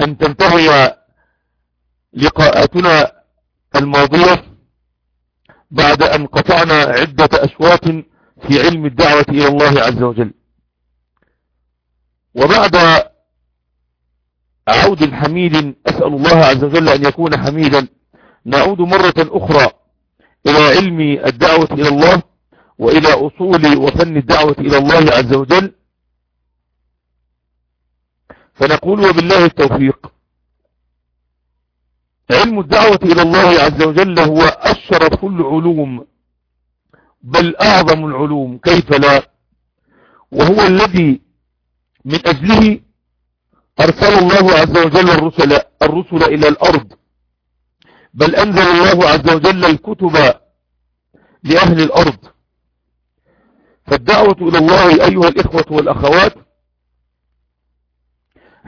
أن تنتهي لقاءاتنا الماضية بعد أن قطعنا عدة أشواط في علم الدعوة إلى الله عز وجل. وبعد عود حميد أسأل الله عز وجل أن يكون حميدا. نعود مرة أخرى إلى علم الدعوة إلى الله وإلى أصول وفن الدعوة إلى الله عز وجل. فنقول وبالله التوفيق. علم الدعوة إلى الله عز وجل هو أشرف العلوم بل أعظم العلوم كيف لا؟ وهو الذي من أجله أرسل الله عز وجل الرسل, الرسل إلى الأرض. بل أنزل الله عز وجل الكتب لأهل الأرض. فالدعوة إلى الله أيها الإخوة والأخوات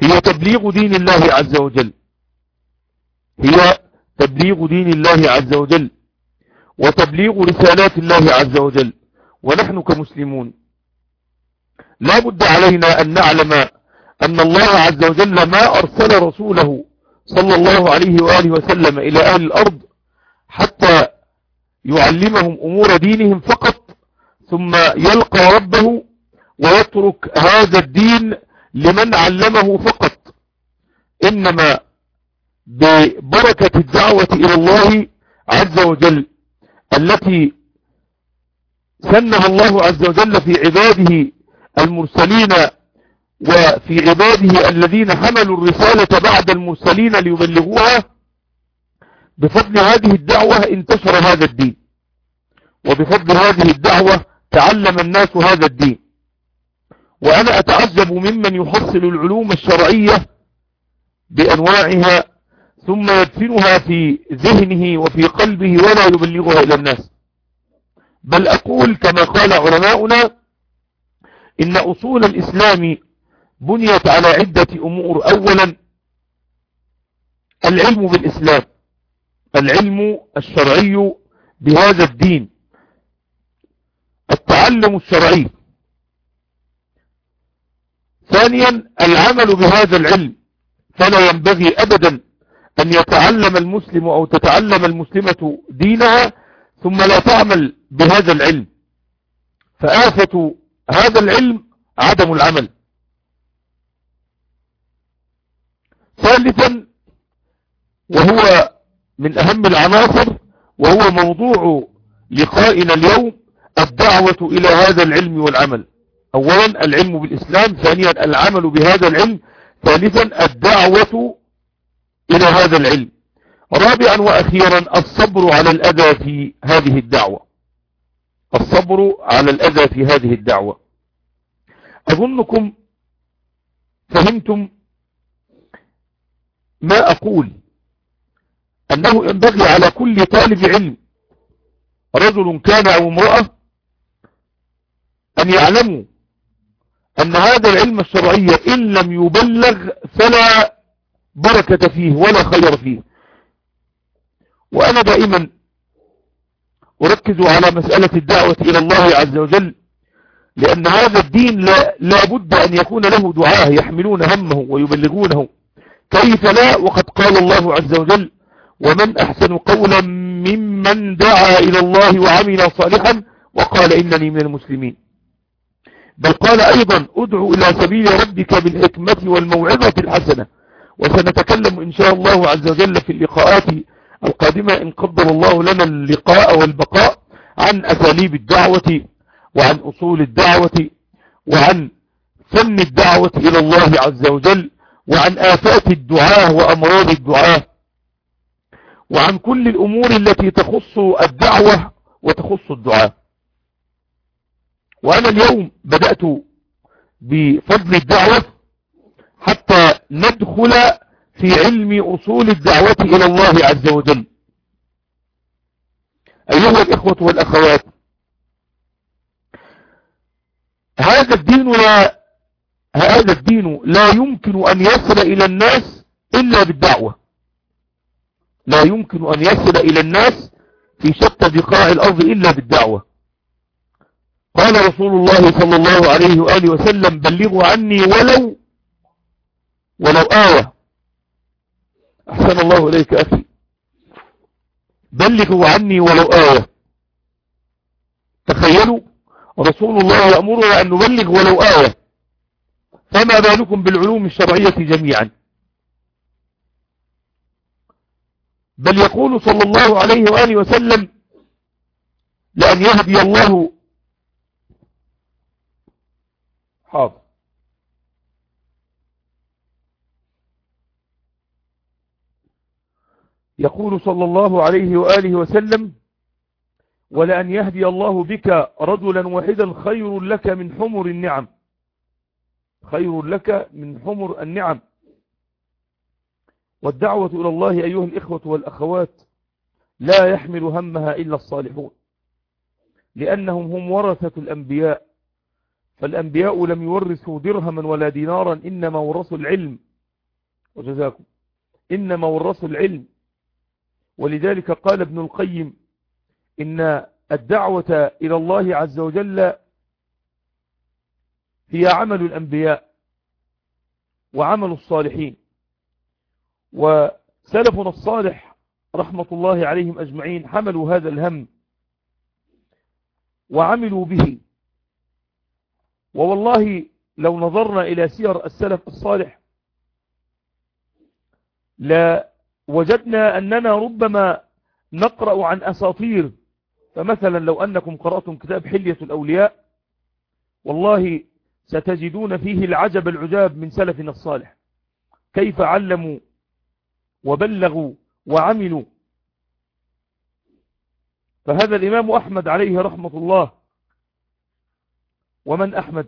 هي تبليغ دين الله عز وجل. هي تبليغ دين الله عز وجل. وتبليغ رسالات الله عز وجل. ونحن كمسلمون. لا بد علينا أن نعلم أن الله عز وجل ما أرسل رسوله صلى الله عليه وآله وسلم إلى أهل الأرض حتى يعلمهم أمور دينهم فقط ثم يلقى ربه ويترك هذا الدين لمن علمه فقط. إنما ببركة الدعوة إلى الله عز وجل التي سنها الله عز وجل في عباده المرسلين وفي عباده الذين حملوا الرسالة بعد المرسلين ليبلغوها. بفضل هذه الدعوة انتشر هذا الدين. وبفضل هذه الدعوة تعلم الناس هذا الدين. وأنا أتعجب ممن يحصل العلوم الشرعية بأنواعها ثم يدفنها في ذهنه وفي قلبه ولا يبلغها إلى الناس. بل أقول كما قال علماؤنا إن أصول الإسلام بنيت على عدة أمور. أولا العلم بالإسلام العلم الشرعي بهذا الدين التعلم الشرعي. ثانيا العمل بهذا العلم. فلا ينبغي أبدا أن يتعلم المسلم أو تتعلم المسلمة دينها ثم لا تعمل بهذا العلم. فآفة هذا العلم عدم العمل. ثالثا وهو من أهم العناصر وهو موضوع لقائنا اليوم الدعوة إلى هذا العلم والعمل. أولا العلم بالإسلام ثانيا العمل بهذا العلم ثالثا الدعوة إلى هذا العلم. رابعا وأخيرا الصبر على الأذى في هذه الدعوة. الصبر على الأذى في هذه الدعوة. أظنكم فهمتم ما أقول. أنه ينبغي على كل طالب علم رجل كان أو امرأة أن يعلموا أن هذا العلم الشرعي إن لم يبلغ فلا بركة فيه ولا خير فيه. وأنا دائما أركز على مسألة الدعوة إلى الله عز وجل لأن هذا الدين لا, لا بد أن يكون له دعاه يحملون همه ويبلغونه. كيف لا؟ وقد قال الله عز وجل ومن أحسن قولا ممن دعا إلى الله وعمل صالحا وقال إنني من المسلمين. بل قال أيضا ادعو إلى سبيل ربك بالحكمة والموعظة الحسنة. وسنتكلم إن شاء الله عز وجل في اللقاءات القادمة إن قدر الله لنا اللقاء والبقاء عن أساليب الدعوة وعن أصول الدعوة وعن فن الدعوة إلى الله عز وجل وعن آفات الدعاء وأمراض الدعاء وعن كل الأمور التي تخص الدعوة وتخص الدعاء وأنا اليوم بدأت بفضل الدعوة حتى ندخل في علم أصول الدعوة إلى الله عز وجل. أيها الإخوة والأخوات هذا الدين لا هذا الدين لا يمكن أن يصل إلى الناس إلا بالدعوة. لا يمكن أن يصل إلى الناس في شتى بقاع الأرض إلا بالدعوة. قال رسول الله صلى الله عليه وآله وسلم بلغوا عني ولو ولو آوة أحسن الله إليك أخي. بلغوا عني ولو آية تخيلوا رسول الله يأمرنا أن نبلغ ولو آية فما بالكم بالعلوم الشرعية جميعا. بل يقول صلى الله عليه وآله وسلم لأن يهدي الله حاضر. يقول صلى الله عليه وآله وسلم ولأن يهدي الله بك رجلا واحدا خير لك من حمر النعم. خير لك من حمر النعم. والدعوة إلى الله أيها الإخوة والأخوات لا يحمل همها إلا الصالحون لأنهم هم ورثة الأنبياء. فالأنبياء لم يورثوا درهما ولا دينارا إنما ورثوا العلم. وجزاكم. إنما ورثوا العلم. ولذلك قال ابن القيم إن الدعوة إلى الله عز وجل هي عمل الأنبياء وعمل الصالحين. وسلفنا الصالح رحمة الله عليهم أجمعين حملوا هذا الهم وعملوا به ووالله لو نظرنا إلى سير السلف الصالح لا وجدنا أننا ربما نقرأ عن أساطير. فمثلا لو أنكم قرأتم كتاب حلية الأولياء والله ستجدون فيه العجب العجاب من سلفنا الصالح. كيف علموا وبلغوا وعملوا. فهذا الإمام أحمد عليه رحمة الله ومن أحمد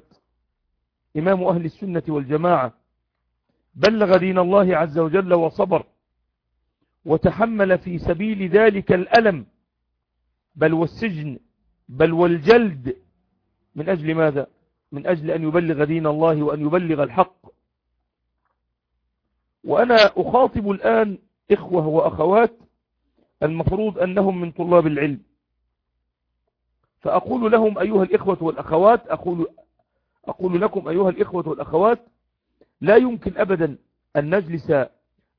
إمام أهل السنة والجماعة بلغ دين الله عز وجل وصبر وتحمل في سبيل ذلك الألم بل والسجن بل والجلد. من أجل ماذا؟ من أجل أن يبلغ دين الله وأن يبلغ الحق. وأنا أخاطب الآن إخوة وأخوات المفروض أنهم من طلاب العلم. فأقول لهم أيها الإخوة والأخوات أقول, أقول لكم أيها الإخوة والأخوات لا يمكن أبدا أن نجلس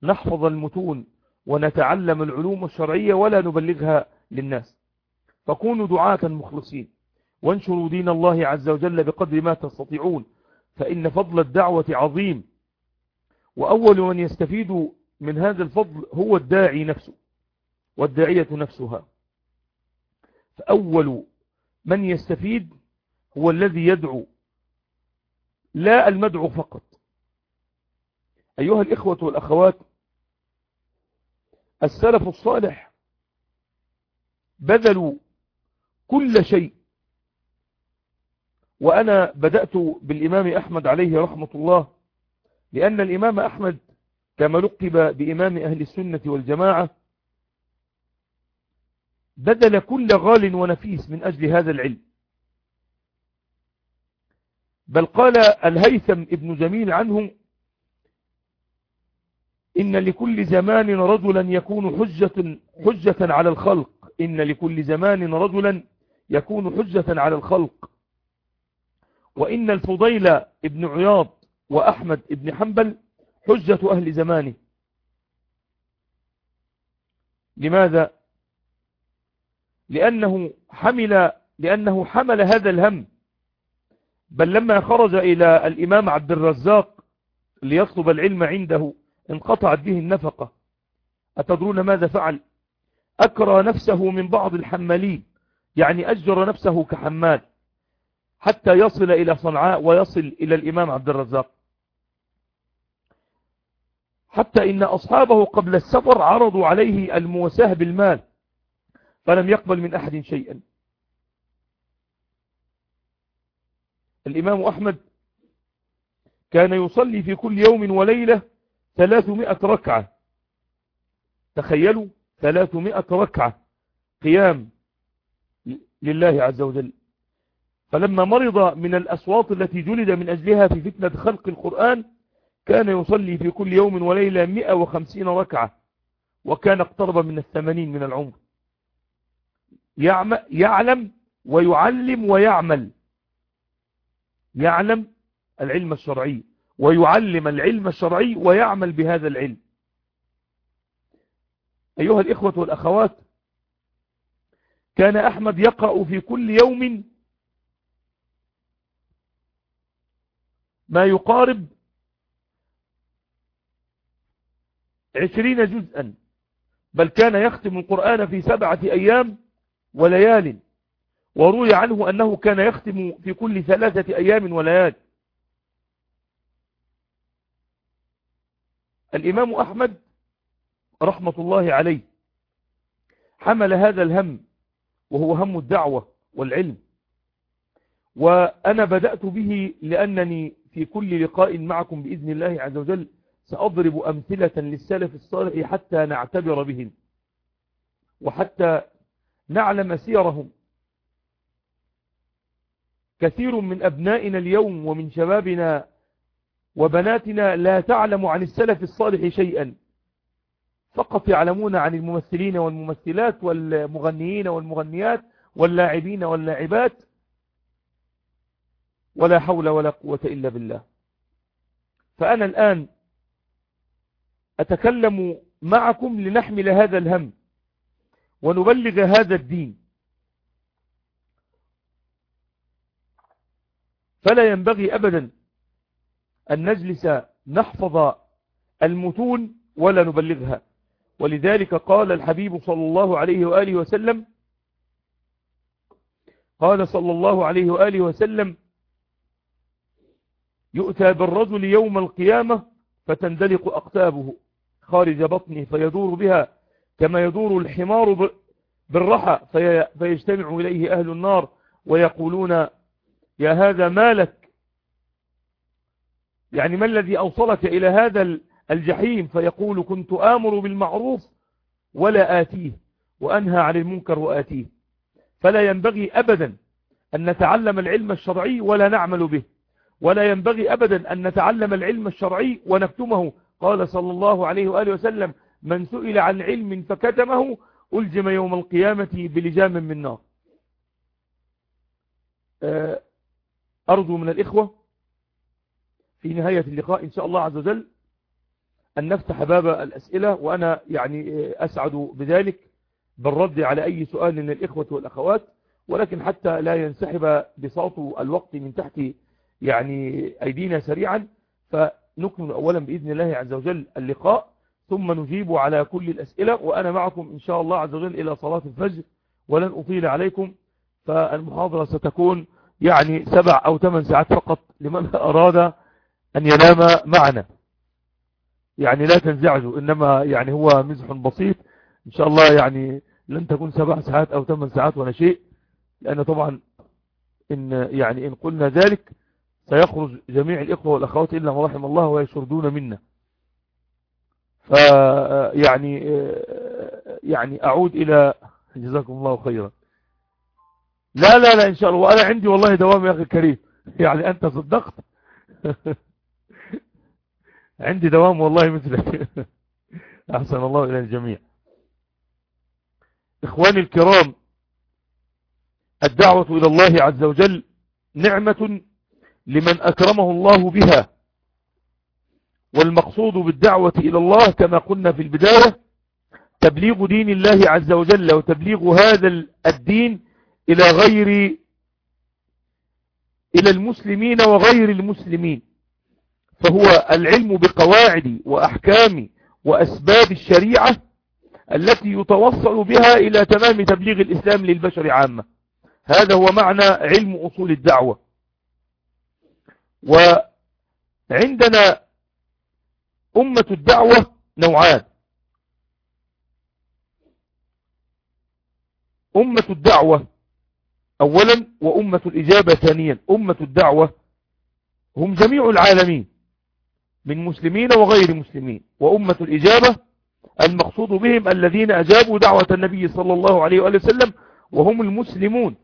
نحفظ المتون ونتعلم العلوم الشرعية ولا نبلغها للناس. فكونوا دعاة مخلصين. وانشروا دين الله عز وجل بقدر ما تستطيعون. فإن فضل الدعوة عظيم. وأول من يستفيد من هذا الفضل هو الداعي نفسه والداعية نفسها. فأول من يستفيد هو الذي يدعو لا المدعو فقط. أيها الإخوة والأخوات السلف الصالح بذلوا كل شيء. وأنا بدأت بالإمام أحمد عليه رحمة الله لأن الإمام أحمد كما لقب بإمام أهل السنة والجماعة بذل كل غال ونفيس من أجل هذا العلم. بل قال الهيثم ابن جميل عنه إن لكل زمان رجلا يكون حجة, حجة على الخلق. إن لكل زمان رجلا يكون حجة على الخلق. وإن الفضيل ابن عياض وأحمد ابن حنبل حجة أهل زمانه. لماذا؟ لأنه حمل لأنه حمل هذا الهم. بل لما خرج إلى الإمام عبد الرزاق ليطلب العلم عنده انقطعت به النفقة. أتدرون ماذا فعل؟ أكرى نفسه من بعض الحمالين يعني أجر نفسه كحمال حتى يصل إلى صنعاء ويصل إلى الإمام عبد الرزاق. حتى إن أصحابه قبل السفر عرضوا عليه الموساه بالمال. فلم يقبل من أحد شيئا. الإمام أحمد كان يصلي في كل يوم وليلة ثلاثمائة ركعة. تخيلوا ثلاثمائة ركعة قيام لله عز وجل. فلما مرض من الأصوات التي جلد من أجلها في فتنة خلق القرآن كان يصلي في كل يوم وليلة 150 ركعة وكان اقترب من الثمانين من العمر. يعلم ويعلم ويعمل. يعلم العلم الشرعي ويعلم العلم الشرعي ويعمل بهذا العلم. أيها الإخوة والأخوات كان أحمد يقرأ في كل يوم ما يقارب عشرين جزءا بل كان يختم القرآن في سبعة أيام وليال وروي عنه أنه كان يختم في كل ثلاثة أيام وليال. الإمام أحمد رحمة الله عليه حمل هذا الهم وهو هم الدعوة والعلم. وأنا بدأت به لأنني في كل لقاء معكم بإذن الله عز وجل سأضرب أمثلة للسلف الصالح حتى نعتبر بهم وحتى نعلم سيرهم. كثير من أبنائنا اليوم ومن شبابنا وبناتنا لا تعلم عن السلف الصالح شيئا. فقط يعلمون عن الممثلين والممثلات والمغنيين والمغنيات واللاعبين واللاعبات. ولا حول ولا قوة إلا بالله. فأنا الآن أتكلم معكم لنحمل هذا الهم. ونبلغ هذا الدين. فلا ينبغي أبدا أن نجلس نحفظ المتون ولا نبلغها. ولذلك قال الحبيب صلى الله عليه وآله وسلم قال صلى الله عليه وآله وسلم يؤتى بالرجل يوم القيامة فتندلق أقتابه خارج بطنه فيدور بها كما يدور الحمار بالرحى في فيجتمع إليه أهل النار ويقولون يا هذا مالك يعني ما الذي أوصلك إلى هذا الجحيم؟ فيقول كنت آمر بالمعروف ولا آتيه وأنهى عن المنكر وآتيه. فلا ينبغي أبدا أن نتعلم العلم الشرعي ولا نعمل به. ولا ينبغي أبدا أن نتعلم العلم الشرعي ونكتمه. قال صلى الله عليه وآله وسلم من سئل عن علم فكتمه ألجم يوم القيامة بلجام من نار. آه، أرجو من الإخوة في نهاية اللقاء إن شاء الله عز وجل أن نفتح باب الأسئلة وأنا يعني أسعد بذلك بالرد على أي سؤال من الإخوة والأخوات ولكن حتى لا ينسحب بساط الوقت من تحت يعني أيدينا سريعا فنكمل أولا بإذن الله عز وجل اللقاء. ثم نجيب على كل الأسئلة وأنا معكم إن شاء الله عز وجل إلى صلاة الفجر ولن أطيل عليكم فالمحاضرة ستكون يعني سبع أو ثمان ساعات فقط لمن أراد أن ينام معنا. يعني لا تنزعجوا إنما يعني هو مزح بسيط. إن شاء الله يعني لن تكون سبع ساعات أو ثمان ساعات ولا شيء لأن طبعا إن يعني إن قلنا ذلك سيخرج جميع الإخوة والأخوات إلا ما رحم الله ويشردون منا. ف يعني يعني أعود إلى جزاكم الله خيرا. لا لا لا إن شاء الله. وأنا عندي والله دوام يا أخي الكريم. يعني أنت صدقت؟ عندي دوام والله مثلك. أحسن الله إلى الجميع. إخواني الكرام الدعوة إلى الله عز وجل نعمة لمن أكرمه الله بها. والمقصود بالدعوة إلى الله كما قلنا في البداية تبليغ دين الله عز وجل وتبليغ هذا الدين إلى غير إلى المسلمين وغير المسلمين. فهو العلم بقواعد وأحكام وأسباب الشريعة التي يتوصل بها إلى تمام تبليغ الإسلام للبشر عامة. هذا هو معنى علم أصول الدعوة. وعندنا أمة الدعوة نوعان. أمة الدعوة أولا وأمة الإجابة ثانيا. أمة الدعوة هم جميع العالمين من مسلمين وغير مسلمين. وأمة الإجابة المقصود بهم الذين أجابوا دعوة النبي صلى الله عليه وآله وسلم وهم المسلمون.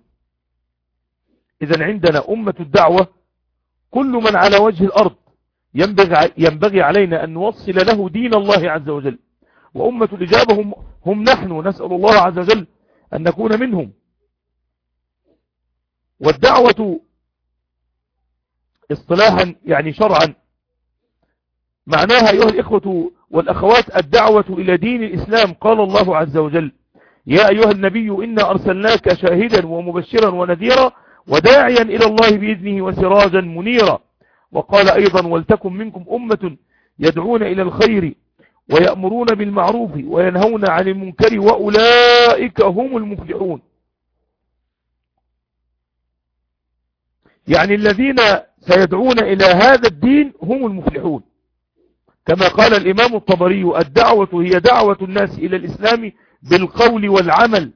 إذا عندنا أمة الدعوة كل من على وجه الأرض ينبغي, علينا أن نوصل له دين الله عز وجل. وأمة الإجابة هم, هم نحن. نسأل الله عز وجل أن نكون منهم. والدعوة اصطلاحا يعني شرعا. معناها أيها الإخوة والأخوات الدعوة إلى دين الإسلام. قال الله عز وجل يا أيها النبي إنا أرسلناك شاهدا ومبشرا ونذيرا وداعيا إلى الله بإذنه وسراجا منيرا. وقال أيضا ولتكن منكم أمة يدعون إلى الخير ويأمرون بالمعروف وينهون عن المنكر وأولئك هم المفلحون. يعني الذين سيدعون إلى هذا الدين هم المفلحون. كما قال الإمام الطبري الدعوة هي دعوة الناس إلى الإسلام بالقول والعمل.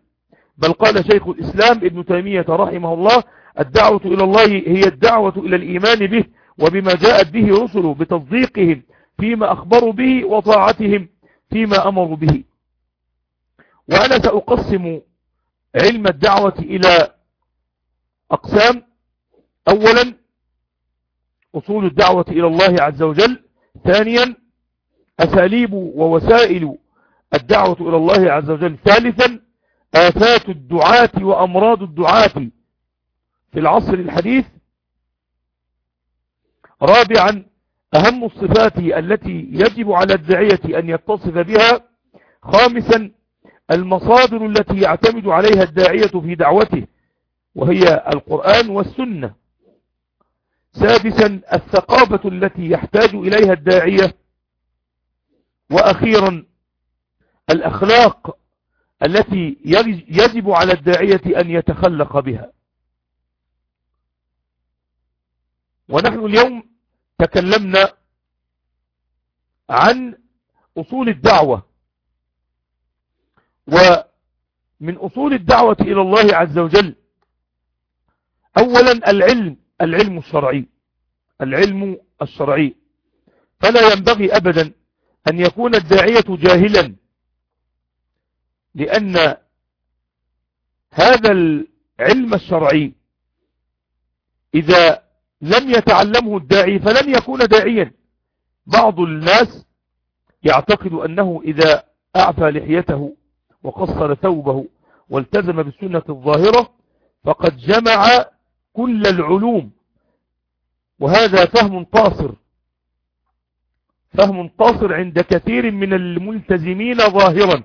بل قال شيخ الإسلام ابن تيمية رحمه الله الدعوة إلى الله هي الدعوة إلى الإيمان به وبما جاءت به رسله بتصديقهم فيما أخبروا به وطاعتهم فيما أمروا به. وأنا سأقسم علم الدعوة إلى أقسام. أولا أصول الدعوة إلى الله عز وجل. ثانيا أساليب ووسائل الدعوة إلى الله عز وجل. ثالثا آفات الدعاة وأمراض الدعاة. في العصر الحديث رابعا أهم الصفات التي يجب على الداعية أن يتصف بها. خامسا المصادر التي يعتمد عليها الداعية في دعوته وهي القرآن والسنة. سادسا الثقافة التي يحتاج إليها الداعية. وأخيرا الأخلاق التي يجب على الداعية أن يتخلق بها. ونحن اليوم تكلمنا عن أصول الدعوة. ومن أصول الدعوة إلى الله عز وجل أولا العلم العلم الشرعي العلم الشرعي. فلا ينبغي أبدا أن يكون الداعية جاهلا لأن هذا العلم الشرعي إذا لم يتعلمه الداعي فلن يكون داعيا. بعض الناس يعتقد أنه إذا أعفى لحيته وقصر ثوبه والتزم بالسنة الظاهرة فقد جمع كل العلوم. وهذا فهم قاصر. فهم قاصر عند كثير من الملتزمين ظاهرا.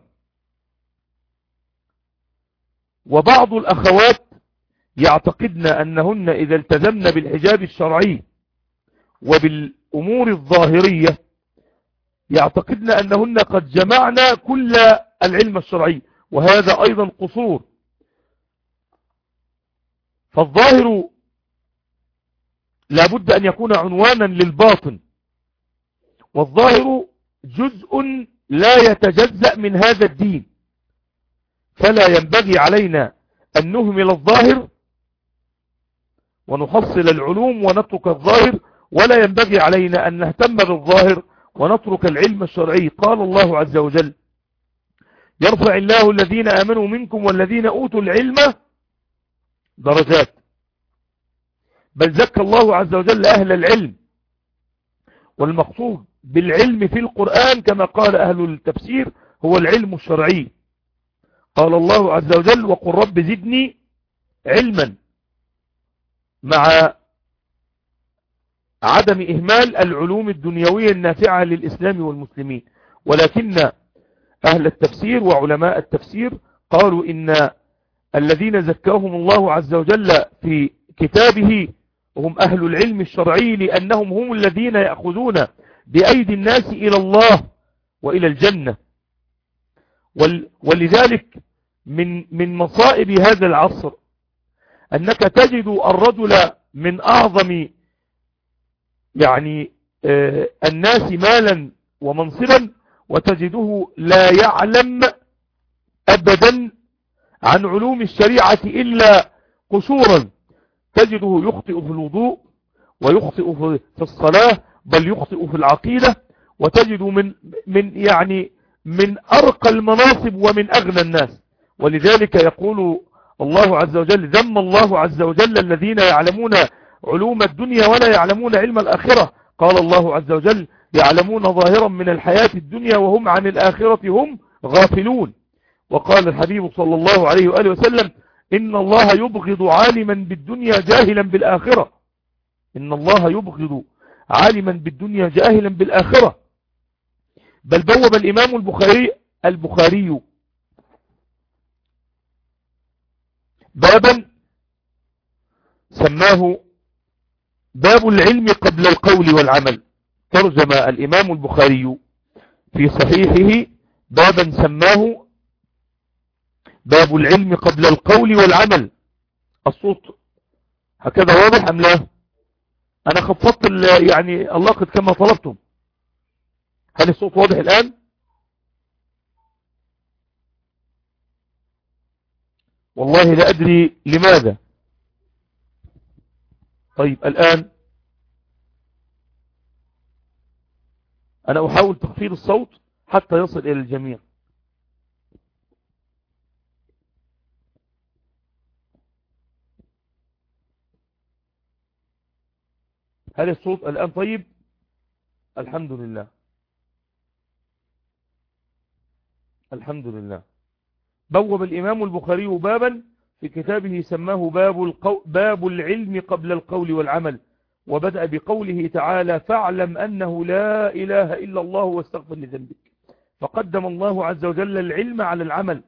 وبعض الأخوات يعتقدن أنهن إذا التزمن بالحجاب الشرعي وبالأمور الظاهرية يعتقدن أنهن قد جمعنا كل العلم الشرعي وهذا أيضا قصور. فالظاهر لابد أن يكون عنوانا للباطن والظاهر جزء لا يتجزأ من هذا الدين. فلا ينبغي علينا أن نهمل الظاهر ونحصل العلوم ونترك الظاهر ولا ينبغي علينا أن نهتم بالظاهر ونترك العلم الشرعي. قال الله عز وجل يرفع الله الذين آمنوا منكم والذين أوتوا العلم درجات. بل زكى الله عز وجل أهل العلم والمقصود بالعلم في القرآن كما قال أهل التفسير هو العلم الشرعي. قال الله عز وجل وقل رب زدني علما. مع عدم إهمال العلوم الدنيوية النافعة للإسلام والمسلمين. ولكن أهل التفسير وعلماء التفسير قالوا إن الذين زكاهم الله عز وجل في كتابه هم أهل العلم الشرعي لأنهم هم الذين يأخذون بأيدي الناس إلى الله وإلى الجنة. ولذلك من من مصائب هذا العصر أنك تجد الرجل من أعظم يعني آه، الناس مالا ومنصبا وتجده لا يعلم أبدا عن علوم الشريعة إلا قشورا تجده يخطئ في الوضوء ويخطئ في الصلاة بل يخطئ في العقيدة. وتجد من, من يعني من أرقى المناصب ومن أغنى الناس. ولذلك يقول الله عز وجل ذم الله عز وجل الذين يعلمون علوم الدنيا ولا يعلمون علم الآخرة. قال الله عز وجل يعلمون ظاهرا من الحياة الدنيا وهم عن الآخرة هم غافلون. وقال الحبيب صلى الله عليه وآله وسلم إن الله يبغض عالما بالدنيا جاهلا بالآخرة. إن الله يبغض عالما بالدنيا جاهلا بالآخرة. بل بوب الإمام البخاري البخاري بابا سماه باب العلم قبل القول والعمل. ترجم الإمام البخاري في صحيحه بابا سماه باب العلم قبل القول والعمل. الصوت هكذا واضح أم لا؟ أنا خفضت يعني اللقط كما طلبتم. هل الصوت واضح الآن؟ والله لا أدري لماذا. طيب الآن أنا أحاول تخفيض الصوت حتى يصل إلى الجميع. هل الصوت الآن طيب؟ الحمد لله. الحمد لله. بوب الإمام البخاري بابا في كتابه سماه باب, القو... باب العلم قبل القول والعمل وبدأ بقوله تعالى فاعلم أنه لا إله إلا الله واستغفر لذنبك. فقدم الله عز وجل العلم على العمل.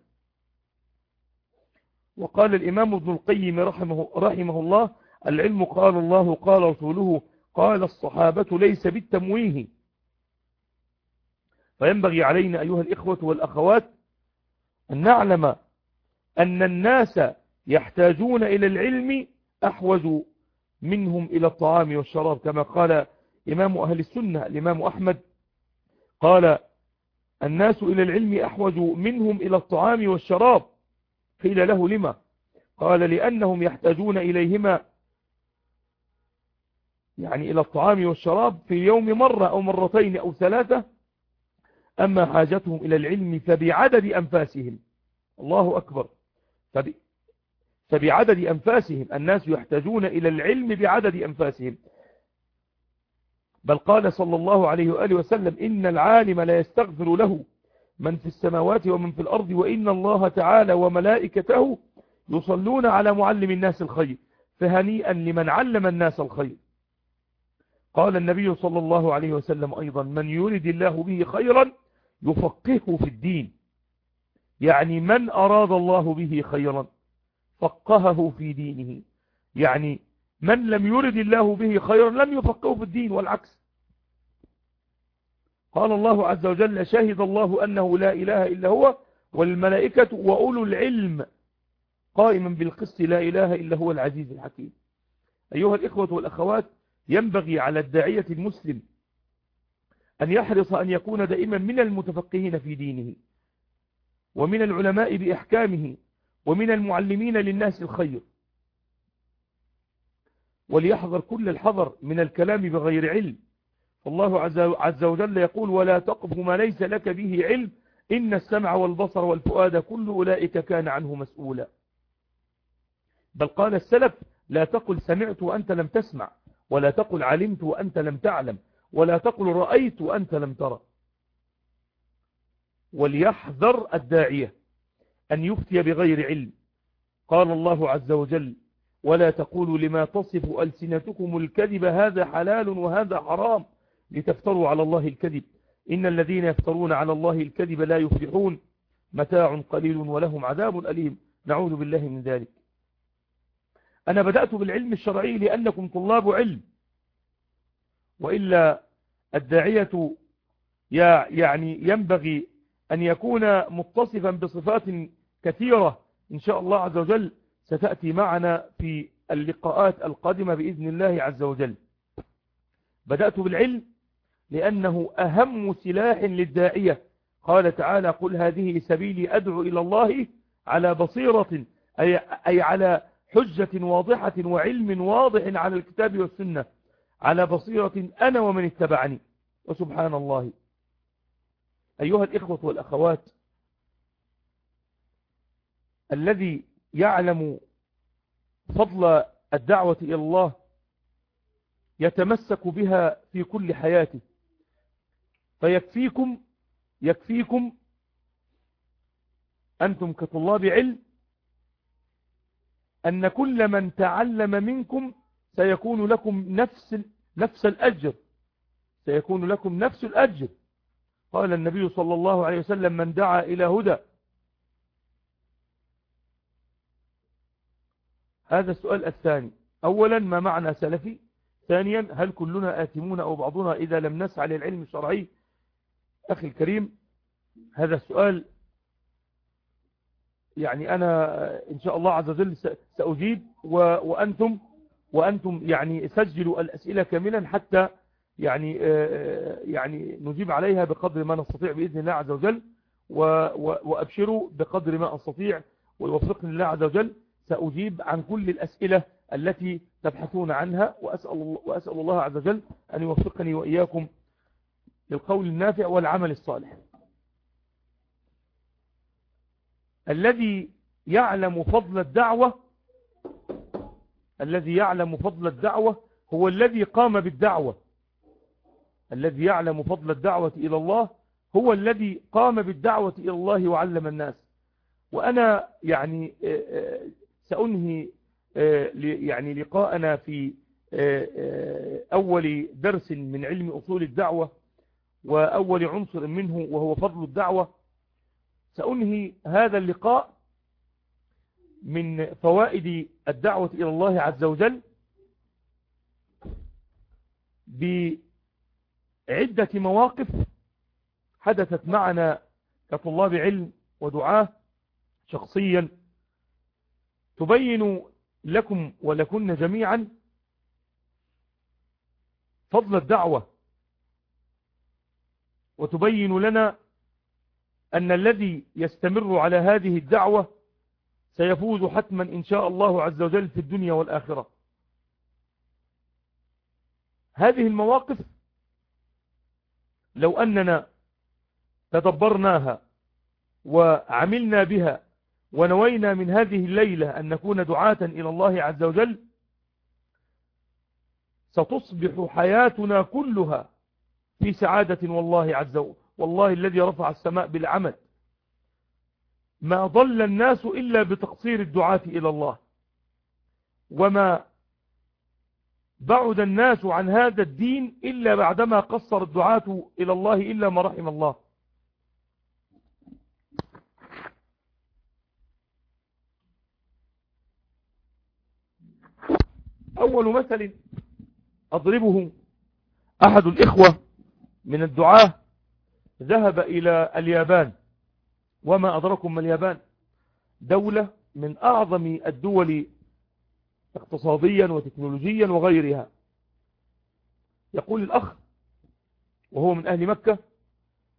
وقال الإمام ابن القيم رحمه, رحمه الله العلم قال الله قال رسوله قال الصحابة ليس بالتمويه. فينبغي علينا أيها الإخوة والأخوات أن نعلم أن الناس يحتاجون إلى العلم أحوج منهم إلى الطعام والشراب كما قال إمام أهل السنة الإمام أحمد. قال الناس إلى العلم أحوج منهم إلى الطعام والشراب. قيل له لما قال لأنهم يحتاجون إليهما يعني إلى الطعام والشراب في اليوم مرة أو مرتين أو ثلاثة أما حاجتهم إلى العلم فبعدد أنفاسهم. الله أكبر. فبعدد أنفاسهم. الناس يحتاجون إلى العلم بعدد أنفاسهم. بل قال صلى الله عليه وآله وسلم إن العالم لا يستغفر له من في السماوات ومن في الأرض وإن الله تعالى وملائكته يصلون على معلم الناس الخير فهنيئا لمن علم الناس الخير. قال النبي صلى الله عليه وسلم أيضا من يرد الله به خيرا يفقهه في الدين. يعني من أراد الله به خيرا فقهه في دينه. يعني من لم يرد الله به خيرا لم يفقهه في الدين والعكس. قال الله عز وجل شهد الله أنه لا إله إلا هو والملائكة وأولو العلم قائما بالقسط لا إله إلا هو العزيز الحكيم. أيها الإخوة والأخوات ينبغي على الداعية المسلم أن يحرص أن يكون دائما من المتفقهين في دينه ومن العلماء بإحكامه ومن المعلمين للناس الخير. وليحذر كل الحذر من الكلام بغير علم. فالله عز وجل يقول ولا تقف ما ليس لك به علم إن السمع والبصر والفؤاد كل أولئك كان عنه مسؤولا. بل قال السلف لا تقل سمعت وأنت لم تسمع ولا تقل علمت وأنت لم تعلم. ولا تقل رأيت وأنت لم ترى. وليحذر الداعية أن يفتي بغير علم. قال الله عز وجل ولا تقولوا لما تصف ألسنتكم الكذب هذا حلال وهذا حرام لتفتروا على الله الكذب. إن الذين يفترون على الله الكذب لا يفلحون. متاع قليل ولهم عذاب أليم. نعوذ بالله من ذلك. أنا بدأت بالعلم الشرعي لأنكم طلاب علم. وإلا الداعية يعني ينبغي أن يكون متصفا بصفات كثيرة إن شاء الله عز وجل ستأتي معنا في اللقاءات القادمة بإذن الله عز وجل. بدأت بالعلم لأنه أهم سلاح للداعية. قال تعالى قل هذه سبيلي أدعو إلى الله على بصيرة أي, أي على حجة واضحة وعلم واضح على الكتاب والسنة. على بصيرة أنا ومن اتبعني. وسبحان الله. أيها الإخوة والأخوات الذي يعلم فضل الدعوة إلى الله يتمسك بها في كل حياته. فيكفيكم يكفيكم أنتم كطلاب علم أن كل من تعلم منكم سيكون لكم نفس نفس الأجر. سيكون لكم نفس الأجر. قال النبي صلى الله عليه وسلم من دعا إلى هدى. هذا السؤال الثاني. أولا ما معنى سلفي؟ ثانيا هل كلنا آثمون أو بعضنا إذا لم نسعى للعلم الشرعي؟ أخي الكريم هذا السؤال يعني أنا إن شاء الله عز وجل سأجيب وأنتم وأنتم يعني سجلوا الأسئلة كاملا حتى يعني يعني نجيب عليها بقدر ما نستطيع بإذن الله عز وجل وأبشروا بقدر ما أستطيع ويوفقني الله عز وجل. سأجيب عن كل الأسئلة التي تبحثون عنها وأسأل وأسأل الله عز وجل أن يوفقني وإياكم للقول النافع والعمل الصالح. الذي يعلم فضل الدعوة الذي يعلم فضل الدعوة هو الذي قام بالدعوة. الذي يعلم فضل الدعوة إلى الله هو الذي قام بالدعوة إلى الله وعلم الناس. وأنا يعني آه، آه، سأنهي آه، يعني لقاءنا في أول درس من علم أصول الدعوة وأول عنصر منه وهو فضل الدعوة. سأنهي هذا اللقاء من فوائد الدعوة إلى الله عز وجل بعدة مواقف حدثت معنا كطلاب علم ودعاة شخصيا تبين لكم ولكن جميعا فضل الدعوة وتبين لنا أن الذي يستمر على هذه الدعوة سيفوز حتما إن شاء الله عز وجل في الدنيا والآخرة. هذه المواقف لو أننا تدبرناها وعملنا بها ونوينا من هذه الليلة أن نكون دعاة إلى الله عز وجل ستصبح حياتنا كلها في سعادة والله عز وجل والله الذي رفع السماء بالعمد. ما ضل الناس إلا بتقصير الدعاة إلى الله. وما بعد الناس عن هذا الدين إلا بعدما قصر الدعاة إلى الله إلا ما رحم الله. أول مثل أضربه أحد الإخوة من الدعاة ذهب إلى اليابان. وما أدركم من اليابان. دولة من أعظم الدول اقتصاديا وتكنولوجيا وغيرها. يقول الأخ وهو من أهل مكة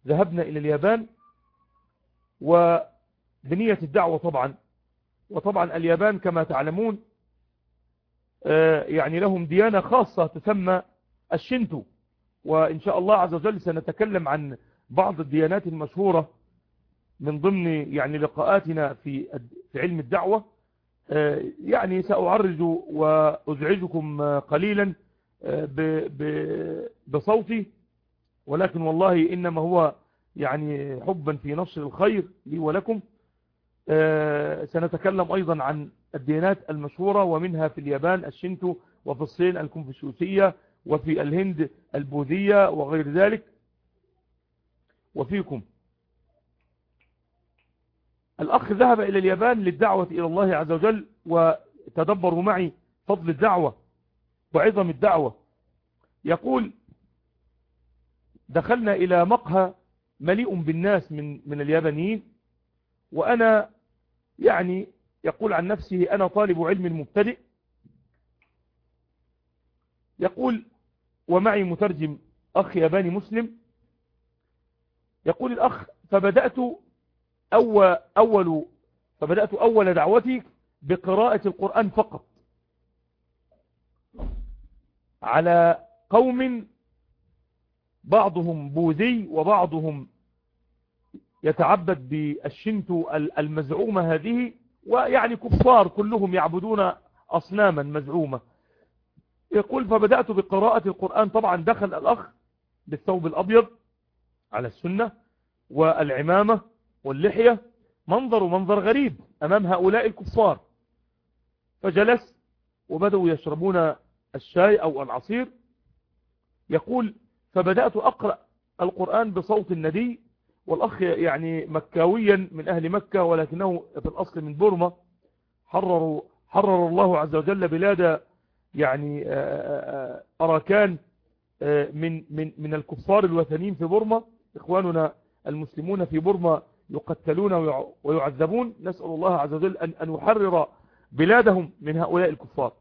ذهبنا إلى اليابان وبنية الدعوة طبعا. وطبعا اليابان كما تعلمون آه، يعني لهم ديانة خاصة تسمى الشنتو. وإن شاء الله عز وجل سنتكلم عن بعض الديانات المشهورة من ضمن يعني لقاءاتنا في علم الدعوة. آه، يعني سأعرج وأزعجكم قليلا آه، بصوتي. ولكن والله إنما هو يعني حبا في نشر الخير لي ولكم. آه، سنتكلم أيضا عن الديانات المشهورة ومنها في اليابان الشنتو وفي الصين الكونفوشيوسية وفي الهند البوذية وغير ذلك. وفيكم. الأخ ذهب إلى اليابان للدعوة إلى الله عز وجل وتدبروا معي فضل الدعوة وعظم الدعوة. يقول دخلنا إلى مقهى مليء بالناس من, من اليابانيين وأنا يعني يقول عن نفسه أنا طالب علم مبتدئ. يقول ومعي مترجم أخ ياباني مسلم. يقول الأخ فبدأت أول, أول فبدأت أول دعوتي بقراءة القرآن فقط. على قوم بعضهم بوذي وبعضهم يتعبد بالشنت المزعومة هذه ويعني كفار كلهم يعبدون أصناما مزعومة. يقول فبدأت بقراءة القرآن. طبعا دخل الأخ بالثوب الأبيض على السنة والعمامة واللحية منظر منظر غريب أمام هؤلاء الكفار. فجلس وبدأوا يشربون الشاي أو العصير. يقول فبدأت أقرأ القرآن بصوت الندي والأخ يعني مكاويا من أهل مكة ولكنه في الأصل من بورما. حرروا حرر الله عز وجل بلاد يعني أراكان من من من الكفار الوثنيين في بورما. إخواننا المسلمون في بورما يقتلون ويعذبون. نسأل الله عز وجل أن, أن يحرر بلادهم من هؤلاء الكفار.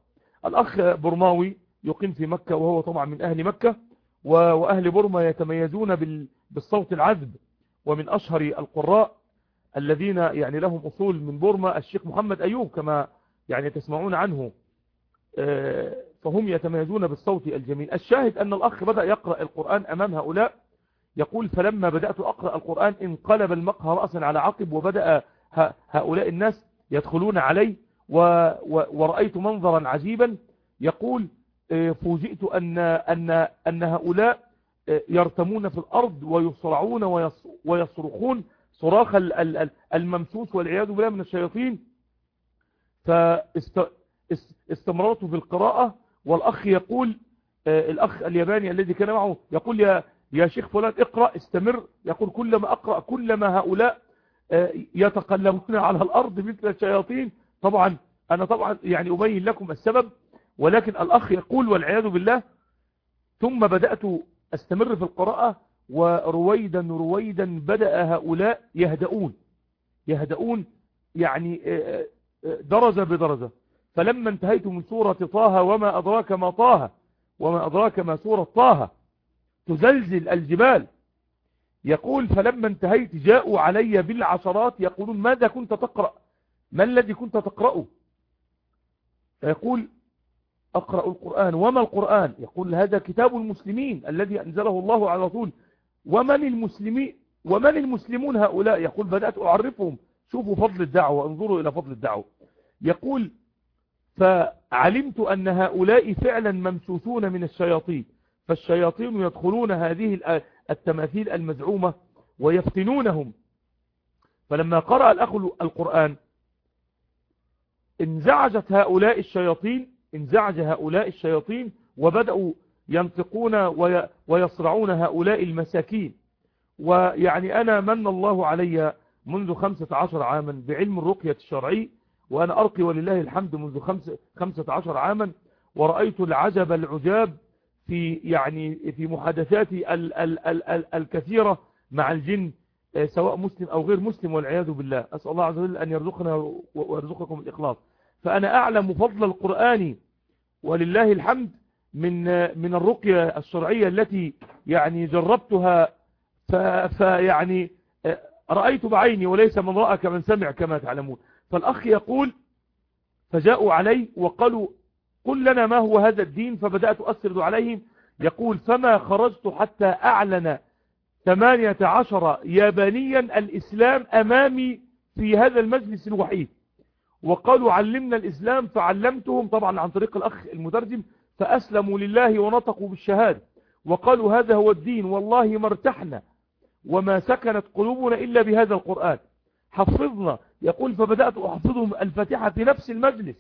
الأخ برماوي يقيم في مكة وهو طبعا من أهل مكة وأهل بورما يتميزون بالصوت العذب. ومن أشهر القراء الذين يعني لهم أصول من بورما الشيخ محمد أيوب كما يعني تسمعون عنه. فهم يتميزون بالصوت الجميل. الشاهد أن الأخ بدأ يقرأ القرآن أمام هؤلاء يقول فلما بدأت أقرأ القرآن انقلب المقهى رأسا على عقب وبدأ هؤلاء الناس يدخلون علي ورأيت منظرا عجيبا يقول فوجئت أن, أن, أن هؤلاء يرتمون في الأرض ويصرعون ويصرخون صراخ الممسوس والعياذ بالله من الشياطين. فاستمررت في القراءة والأخ يقول الأخ الياباني الذي كان معه يقول يا يا شيخ فلان اقرأ استمر. يقول كلما أقرأ كلما هؤلاء يتقلبون على الأرض مثل الشياطين. طبعا أنا طبعا يعني أبين لكم السبب ولكن الأخ يقول والعياذ بالله ثم بدأت أستمر في القراءة ورويدا رويدا بدأ هؤلاء يهدؤون. يهدؤون يعني درجة بدرجة. فلما انتهيت من سورة طه وما أدراك ما طه وما أدراك ما سورة طه تزلزل الجبال. يقول فلما انتهيت جاءوا علي بالعشرات يقولون ماذا كنت تقرأ؟ ما الذي كنت تقرأه؟ فيقول أقرأ القرآن. وما القرآن؟ يقول هذا كتاب المسلمين الذي أنزله الله على رسول ومن المسلمين ومن المسلمون هؤلاء؟ يقول بدأت أعرفهم. شوفوا فضل الدعوة انظروا إلى فضل الدعوة. يقول فعلمت أن هؤلاء فعلا ممسوسون من الشياطين. فالشياطين يدخلون هذه التماثيل المزعومة ويفتنونهم. فلما قرأ الأخ القرآن انزعجت هؤلاء الشياطين انزعج هؤلاء الشياطين وبدأوا ينطقون ويصرعون هؤلاء المساكين. ويعني أنا من الله علي منذ خمسة عشر عاما بعلم الرقية الشرعي وأنا أرقي ولله الحمد منذ خمسة عشر عاما ورأيت العجب العجاب في يعني في محادثاتي ال ال ال ال الكثيرة مع الجن سواء مسلم أو غير مسلم والعياذ بالله. أسأل الله عز وجل أن يرزقنا ويرزقكم الإخلاص. فأنا أعلم فضل القرآن ولله الحمد من من الرقية الشرعية التي يعني جربتها. فيعني رأيت بعيني وليس من رأى كمن سمع كما تعلمون. فالأخ يقول فجاءوا علي وقالوا قل لنا ما هو هذا الدين؟ فبدأت أسرد عليهم. يقول فما خرجت حتى أعلن ثمانية عشر يابانيا الإسلام أمامي في هذا المجلس الوحيد. وقالوا علمنا الإسلام فعلمتهم طبعا عن طريق الأخ المترجم فأسلموا لله ونطقوا بالشهادة. وقالوا هذا هو الدين والله ما ارتحنا وما سكنت قلوبنا إلا بهذا القرآن. حفظنا. يقول فبدأت أحفظهم الفاتحة في نفس المجلس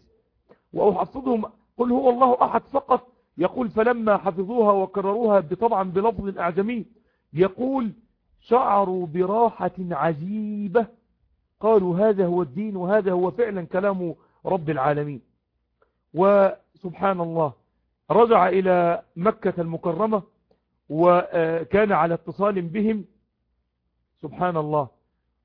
وأحفظهم قل هو الله أحد فقط. يقول فلما حفظوها وكرروها طبعا بلفظ أعجمي يقول شعروا براحة عجيبة. قالوا هذا هو الدين وهذا هو فعلا كلام رب العالمين. وسبحان الله رجع إلى مكة المكرمة وكان على اتصال بهم. سبحان الله.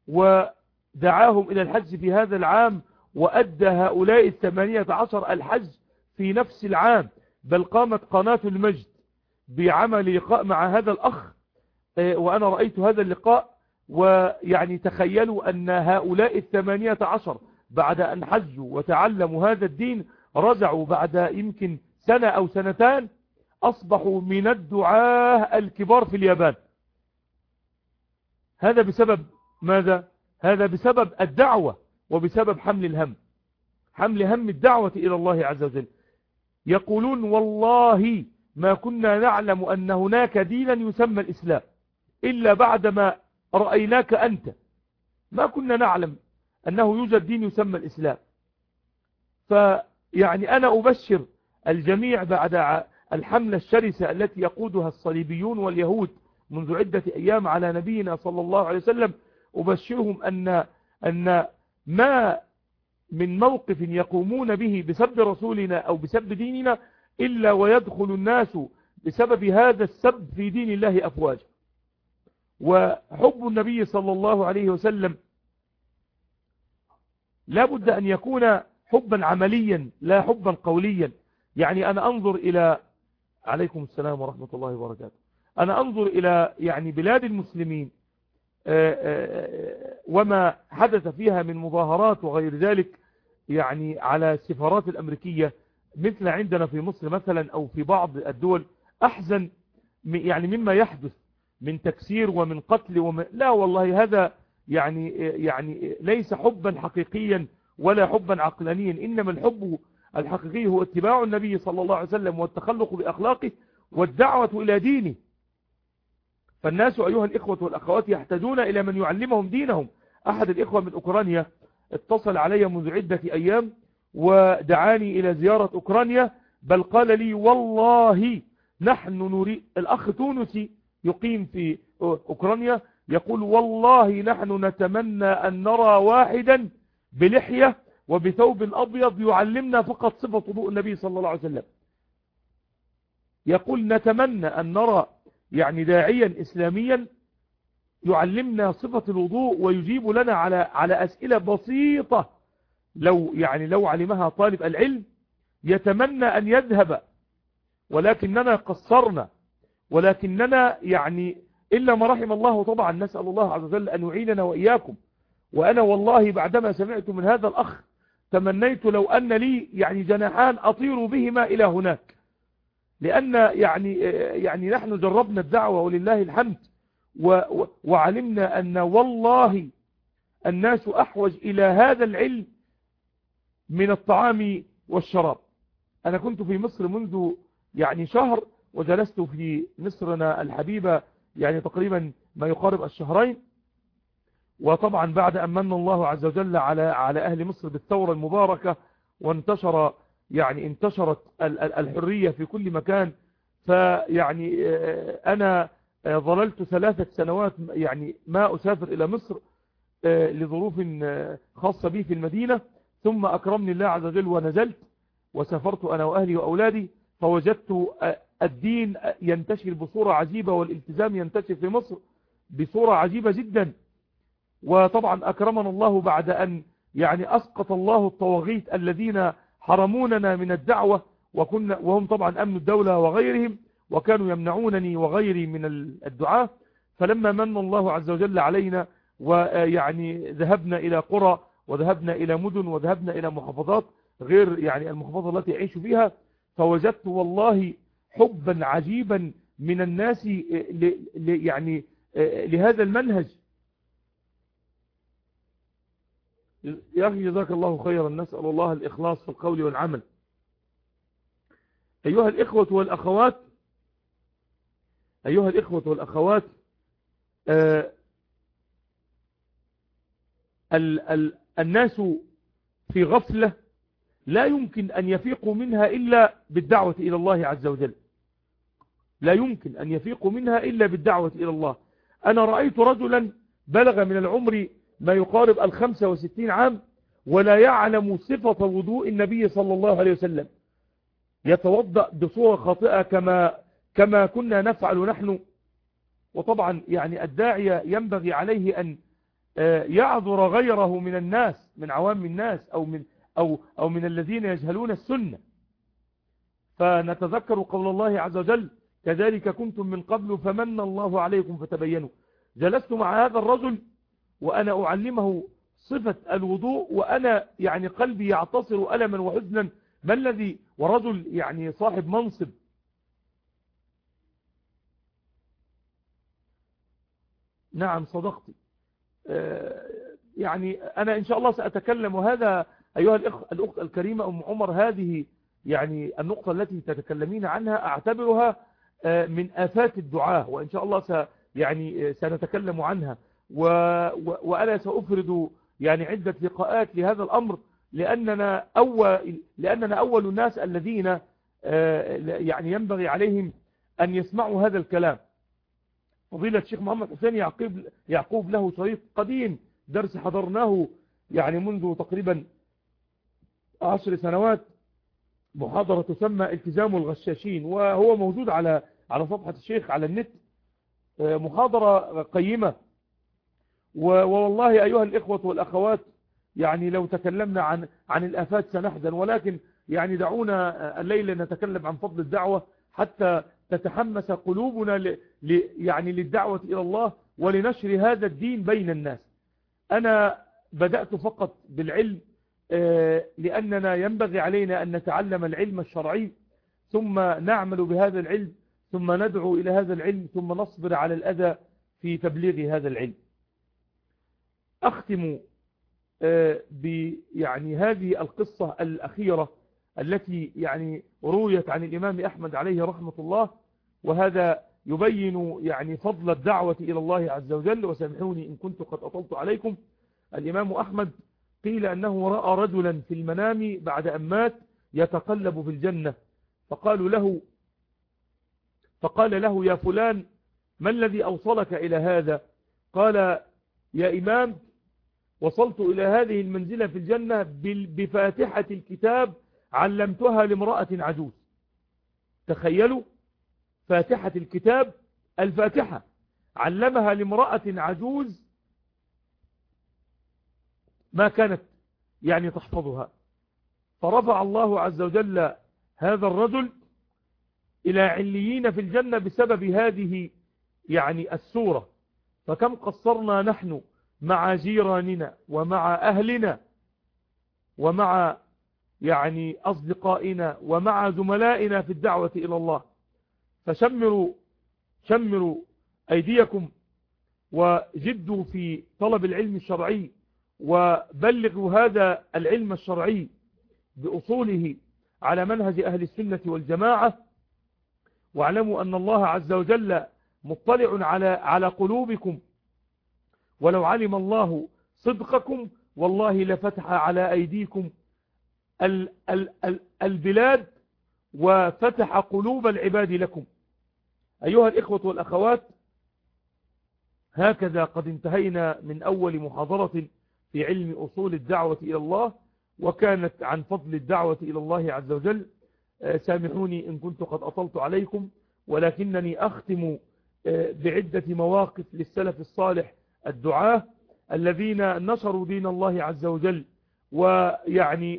ودعاهم إلى الحج في هذا العام وأدى هؤلاء الثمانية عشر الحج في نفس العام بل قامت قناة المجد بعمل لقاء مع هذا الأخ وأنا رأيت هذا اللقاء ويعني تخيلوا أن هؤلاء الثمانية عشر بعد أن حجوا وتعلموا هذا الدين رجعوا بعد يمكن سنة أو سنتان أصبحوا من الدعاة الكبار في اليابان. هذا بسبب ماذا؟ هذا بسبب الدعوة وبسبب حمل الهم. حمل هم الدعوة إلى الله عز وجل. يقولون والله ما كنا نعلم أن هناك دينا يسمى الإسلام إلا بعدما رأيناك أنت. ما كنا نعلم أنه يوجد دين يسمى الإسلام. فيعني أنا أبشر الجميع بعد الحملة الشرسة التي يقودها الصليبيون واليهود منذ عدة أيام على نبينا صلى الله عليه وسلم. أبشرهم أن, أن ما من موقف يقومون به بسب رسولنا أو بسب ديننا إلا ويدخل الناس بسبب هذا السب في دين الله أفواجا وحب النبي صلى الله عليه وسلم لا بد أن يكون حبا عمليا لا حبا قوليا. يعني أنا أنظر إلى عليكم السلام ورحمة الله وبركاته. أنا أنظر إلى يعني بلاد المسلمين آه، آه، وما حدث فيها من مظاهرات وغير ذلك يعني على السفارات الأمريكية مثل عندنا في مصر مثلا أو في بعض الدول أحزن يعني مما يحدث من تكسير ومن قتل ومن لا والله هذا يعني يعني ليس حبا حقيقيا ولا حبا عقلانيا إنما الحب الحقيقي هو اتباع النبي صلى الله عليه وسلم والتخلق بأخلاقه والدعوة إلى دينه. فالناس أيها الإخوة والأخوات يحتاجون إلى من يعلمهم دينهم. أحد الإخوة من أوكرانيا اتصل علي منذ عدة أيام ودعاني إلى زيارة أوكرانيا بل قال لي والله نحن نريد الأخ تونسي يقيم في أوكرانيا يقول والله نحن نتمنى أن نرى واحدا بلحية وبثوب أبيض يعلمنا فقط صفة وضوء النبي صلى الله عليه وسلم. يقول نتمنى أن نرى يعني داعيا إسلاميا يعلمنا صفة الوضوء ويجيب لنا على على أسئلة بسيطة. لو يعني لو علمها طالب العلم يتمنى أن يذهب ولكننا قصرنا ولكننا يعني إلا ما رحم الله طبعا نسأل الله عز وجل أن يعيننا وإياكم. وأنا والله بعدما سمعت من هذا الأخ تمنيت لو أن لي يعني جناحان أطير بهما إلى هناك. لأن يعني يعني نحن جربنا الدعوة ولله الحمد. وعلمنا أن والله الناس أحوج إلى هذا العلم من الطعام والشراب. أنا كنت في مصر منذ يعني شهر وجلست في مصرنا الحبيبة يعني تقريبا ما يقارب الشهرين. وطبعا بعد أن من الله عز وجل على على أهل مصر بالثورة المباركة وانتشر يعني انتشرت الحرية في كل مكان فيعني آه، أنا ظللت ثلاثة سنوات يعني ما أسافر إلى مصر آه، لظروف خاصة بي في المدينة ثم أكرمني الله عز وجل ونزلت وسافرت أنا وأهلي وأولادي فوجدت الدين ينتشر بصورة عجيبة والالتزام ينتشر في مصر بصورة عجيبة جدا. وطبعا أكرمنا الله بعد أن يعني أسقط الله الطواغيت الذين حرموننا من الدعوة وكنا وهم طبعا أمن الدولة وغيرهم وكانوا يمنعونني وغيري من الدعاة. فلما من الله عز وجل علينا ويعني ذهبنا إلى قرى وذهبنا إلى مدن وذهبنا إلى محافظات غير يعني المحافظة التي أعيش فيها فوجدت والله حبا عجيبا من الناس يعني لهذا المنهج. يا أخي جزاك الله خيرا. نسأل الله الإخلاص في القول والعمل. أيها الإخوة والأخوات أيها الإخوة والأخوات آه ال ال الناس في غفلة لا يمكن أن يفيقوا منها إلا بالدعوة إلى الله عز وجل. لا يمكن أن يفيقوا منها إلا بالدعوة إلى الله. أنا رأيت رجلا بلغ من العمر ما يقارب الخمسة وستين عام ولا يعلم صفة وضوء النبي صلى الله عليه وسلم. يتوضأ بصورة خاطئة كما, كما كنا نفعل نحن. وطبعا يعني الداعية ينبغي عليه أن آه، يعذر غيره من الناس من عوام الناس أو من, أو, أو من الذين يجهلون السنة. فنتذكر قول الله عز وجل كذلك كنتم من قبل فمن الله عليكم فتبينوا. جلست مع هذا الرجل وأنا أعلمه صفة الوضوء وأنا يعني قلبي يعتصر ألما وحزنا. ما الذي؟ ورجل يعني صاحب منصب. نعم صدقتي آه، يعني أنا إن شاء الله سأتكلم وهذا أيها الأخت الكريمة أم عمر هذه يعني النقطة التي تتكلمين عنها أعتبرها آه، من آفات الدعاء وإن شاء الله يعني سنتكلم عنها. وأنا سأفرد يعني عدة لقاءات لهذا الأمر لأننا أول, لأننا أول الناس الذين يعني ينبغي عليهم أن يسمعوا هذا الكلام. فضيلة الشيخ محمد حسين يعقوب, يعقوب له شريط قديم درس حضرناه يعني منذ تقريبا عشر سنوات. محاضرة تسمى التزام الغشاشين وهو موجود على على صفحة الشيخ على النت. محاضرة قيمة. والله أيها الإخوة والأخوات يعني لو تكلمنا عن عن الآفات سنحزن ولكن يعني دعونا الليلة نتكلم عن فضل الدعوة حتى تتحمس قلوبنا ل يعني للدعوة إلى الله ولنشر هذا الدين بين الناس. أنا بدأت فقط بالعلم لأننا ينبغي علينا أن نتعلم العلم الشرعي ثم نعمل بهذا العلم ثم ندعو إلى هذا العلم ثم نصبر على الأذى في تبليغ هذا العلم. أختم يعني هذه القصة الأخيرة التي يعني رويت عن الإمام أحمد عليه رحمة الله وهذا يبين يعني فضل الدعوة إلى الله عز وجل. وسامحوني إن كنت قد أطلت عليكم. الإمام أحمد قيل أنه رأى رجلا في المنام بعد أن مات يتقلب في الجنة. فقالوا له فقال له يا فلان ما الذي أوصلك إلى هذا؟ قال يا إمام وصلت إلى هذه المنزلة في الجنة بفاتحة الكتاب علمتها لامرأة عجوز. تخيلوا فاتحة الكتاب الفاتحة. علمها لامرأة عجوز ما كانت يعني تحفظها. فرفع الله عز وجل هذا الرجل إلى عليين في الجنة بسبب هذه يعني السورة. فكم قصرنا نحن مع جيراننا ومع أهلنا ومع يعني أصدقائنا ومع زملائنا في الدعوة إلى الله. فشمروا شمروا أيديكم وجدوا في طلب العلم الشرعي وبلغوا هذا العلم الشرعي بأصوله على منهج أهل السنة والجماعة. واعلموا أن الله عز وجل مطلع على على قلوبكم. ولو علم الله صدقكم والله لفتح على أيديكم البلاد وفتح قلوب العباد لكم. أيها الإخوة والأخوات هكذا قد انتهينا من أول محاضرة في علم أصول الدعوة إلى الله وكانت عن فضل الدعوة إلى الله عز وجل. سامحوني إن كنت قد أطلت عليكم ولكنني أختم بعدة مواقف للسلف الصالح الدعاة الذين نشروا دين الله عز وجل. ويعني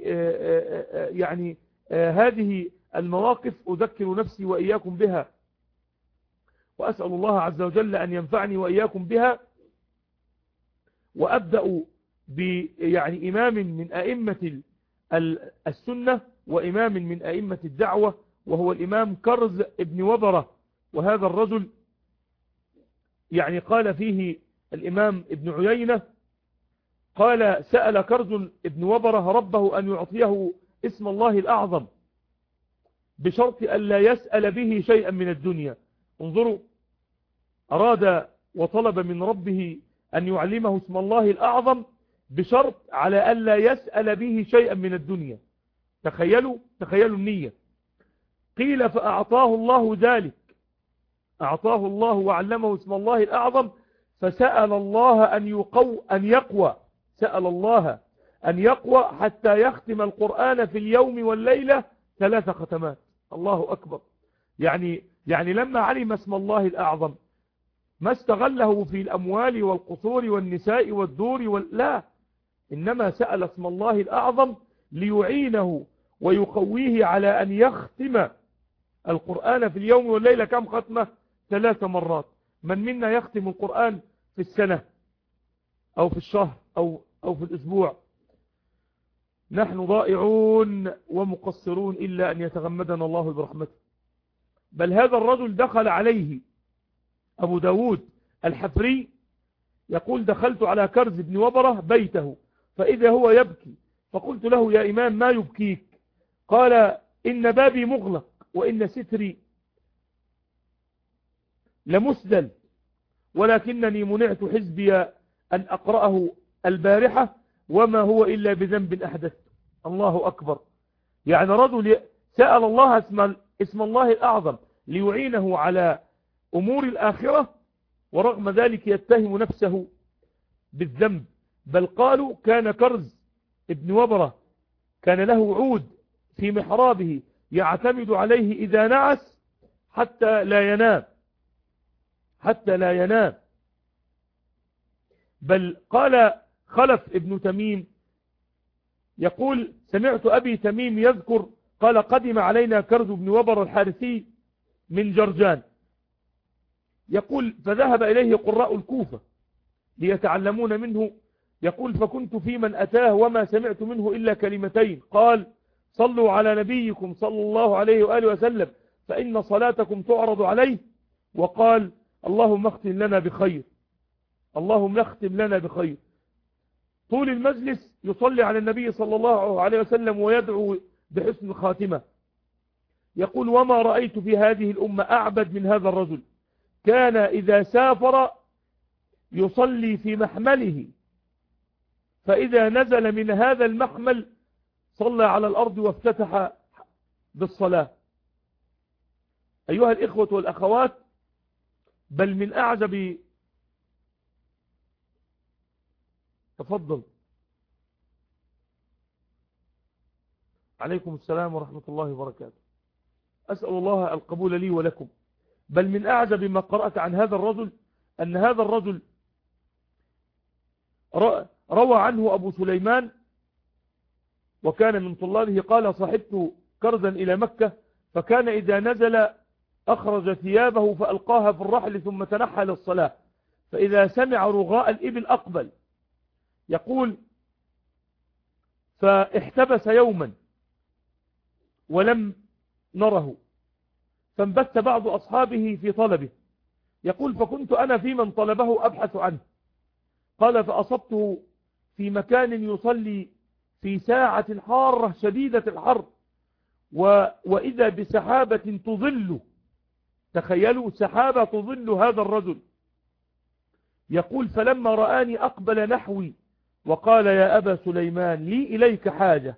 يعني هذه المواقف أذكر نفسي وإياكم بها. وأسأل الله عز وجل أن ينفعني وإياكم بها. وأبدأ يعني إمام من أئمة السنة وإمام من أئمة الدعوة وهو الإمام كرز ابن وبرة. وهذا الرجل يعني قال فيه الإمام ابن عيينة قال سأل كرز ابن وبرة ربه أن يعطيه اسم الله الأعظم بشرط أن لا يسأل به شيئا من الدنيا. انظروا أراد وطلب من ربه أن يعلمه اسم الله الأعظم بشرط على أن لا يسأل به شيئا من الدنيا. تخيلوا تخيلوا النية. قيل فأعطاه الله ذلك. أعطاه الله وعلمه اسم الله الأعظم فسأل الله أن, يقو أن يقوى. سأل الله أن يقوى حتى يختم القرآن في اليوم والليلة ثلاث ختمات. الله أكبر. يعني يعني لما علم اسم الله الأعظم ما استغله في الأموال والقصور والنساء والدور وال... لا. إنما سأل اسم الله الأعظم ليعينه ويقويه على أن يختم القرآن في اليوم والليلة. كم ختمة؟ ثلاث مرات. من منا يختم القرآن في السنة أو في الشهر؟ أو, أو في الأسبوع. نحن ضائعون ومقصرون إلا أن يتغمدنا الله برحمته. بل هذا الرجل دخل عليه أبو داود الحفري يقول دخلت على كرز بن وبرة بيته فإذا هو يبكي. فقلت له يا إمام ما يبكيك؟ قال إن بابي مغلق وإن ستري لمسدل ولكنني منعت حزبي أن أقرأه البارحة وما هو إلا بذنب أحدث الله أكبر. يعني رجل سأل الله اسم, اسم الله الأعظم ليعينه على أمور الآخرة ورغم ذلك يتهم نفسه بالذنب. بل قالوا كان كرز ابن وبرة كان له عود في محرابه يعتمد عليه إذا نعس حتى لا ينام. حتى لا ينام. بل قال خلف ابن تميم. يقول سمعت أبي تميم يذكر قال قدم علينا كرز بن وبر الحارثي من جرجان. يقول فذهب إليه قراء الكوفة ليتعلمون منه. يقول فكنت في من أتاه وما سمعت منه إلا كلمتين. قال صلوا على نبيكم صلى الله عليه وآله وسلم فإن صلاتكم تعرض عليه. وقال اللهم اختم لنا بخير. اللهم اختم لنا بخير. طول المجلس يصلي على النبي صلى الله عليه وسلم ويدعو بحسن الخاتمة. يقول وما رأيت في هذه الأمة أعبد من هذا الرجل. كان إذا سافر يصلي في محمله. فإذا نزل من هذا المحمل صلى على الأرض وافتتح بالصلاة. أيها الإخوة والأخوات بل من أعجب تفضل. عليكم السلام ورحمة الله وبركاته. أسأل الله القبول لي ولكم. بل من أعجب ما قرأت عن هذا الرجل أن هذا الرجل روى عنه أبو سليمان وكان من طلابه قال صحبت كرزا إلى مكة فكان إذا نزل أخرج ثيابه فألقاها في الرحل ثم تنحى للصلاة فإذا سمع رغاء الإبل أقبل. يقول فاحتبس يوما ولم نره فانبت بعض أصحابه في طلبه. يقول فكنت أنا في من طلبه أبحث عنه. قال فأصبته في مكان يصلي في ساعة حارة شديدة الحر و... وإذا بسحابة تظل تخيلوا سحابة تظل هذا الرجل. يقول فلما رآني أقبل نحوي وقال يا أبا سليمان لي إليك حاجة.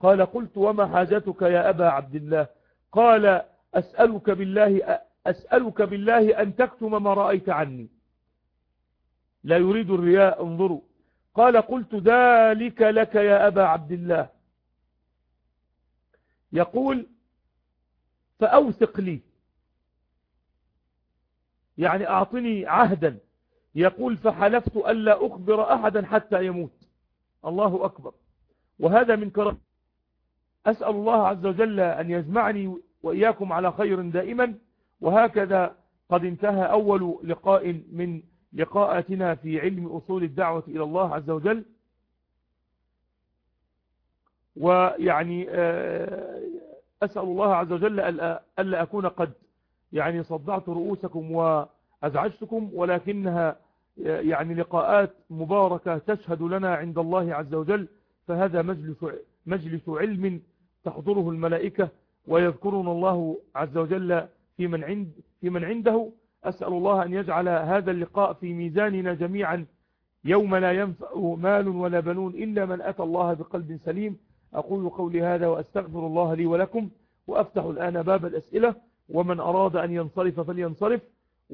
قال قلت وما حاجتك يا أبا عبد الله؟ قال أسألك بالله أسألك بالله أن تكتم ما رأيت عني. لا يريد الرياء انظروا. قال قلت ذلك لك يا أبا عبد الله. يقول فأوثق لي. يعني أعطني عهدا. يقول فحلفت ألا أخبر أحدا حتى يموت. الله أكبر. وهذا من كرم. أسأل الله عز وجل أن يجمعني وإياكم على خير دائما. وهكذا قد انتهى أول لقاء من لقاءاتنا في علم أصول الدعوة إلى الله عز وجل. ويعني آه، أسأل الله عز وجل ألا أكون قد يعني صدعت رؤوسكم وأزعجتكم ولكنها يعني لقاءات مباركة تشهد لنا عند الله عز وجل فهذا مجلس, مجلس علم تحضره الملائكة ويذكرنا الله عز وجل في من, عند في من عنده. أسأل الله أن يجعل هذا اللقاء في ميزاننا جميعا. يوم لا ينفع مال ولا بنون إلا من أتى الله بقلب سليم. أقول قولي هذا وأستغفر الله لي ولكم وأفتح الآن باب الأسئلة ومن أراد أن ينصرف فلينصرف.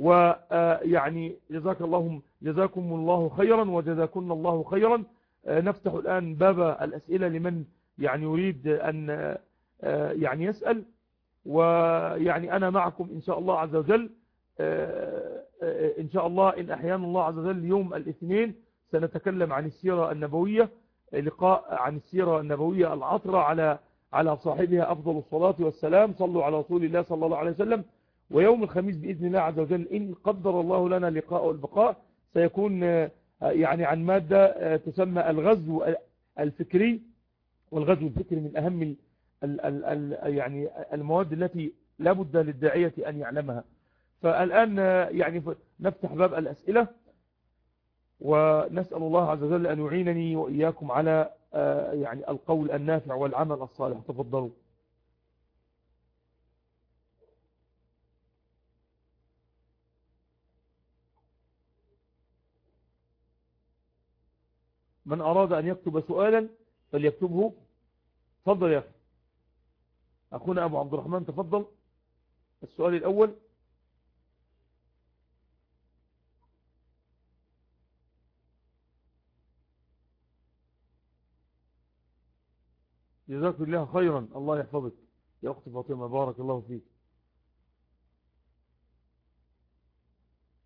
ويعني جزاك الله جزاكم الله خيرا وجزاكم الله خيرا. نفتح الآن باب الأسئلة لمن يعني يريد أن يعني يسأل. ويعني أنا معكم إن شاء الله عز وجل. إن شاء الله إن أحيان الله عز وجل يوم الاثنين سنتكلم عن السيرة النبوية لقاء عن السيرة النبوية العطرة على على صاحبها أفضل الصلاة والسلام. صلوا على رسول الله صلى الله عليه وسلم. ويوم الخميس بإذن الله عز وجل إن قدر الله لنا لقاء والبقاء سيكون يعني عن مادة تسمى الغزو الفكري. والغزو الفكري من أهم ال ال ال يعني المواد التي لا بد للداعية أن يعلمها. فالآن يعني نفتح باب الأسئلة. ونسأل الله عز وجل أن يعينني وإياكم على يعني القول النافع والعمل الصالح. تفضلوا. من أراد أن يكتب سؤالا فليكتبه. تفضل يا أخي. أخونا أبو عبد الرحمن تفضل. السؤال الأول. جزاك الله خيرا. الله يحفظك. يا أخت فاطمة بارك الله فيك.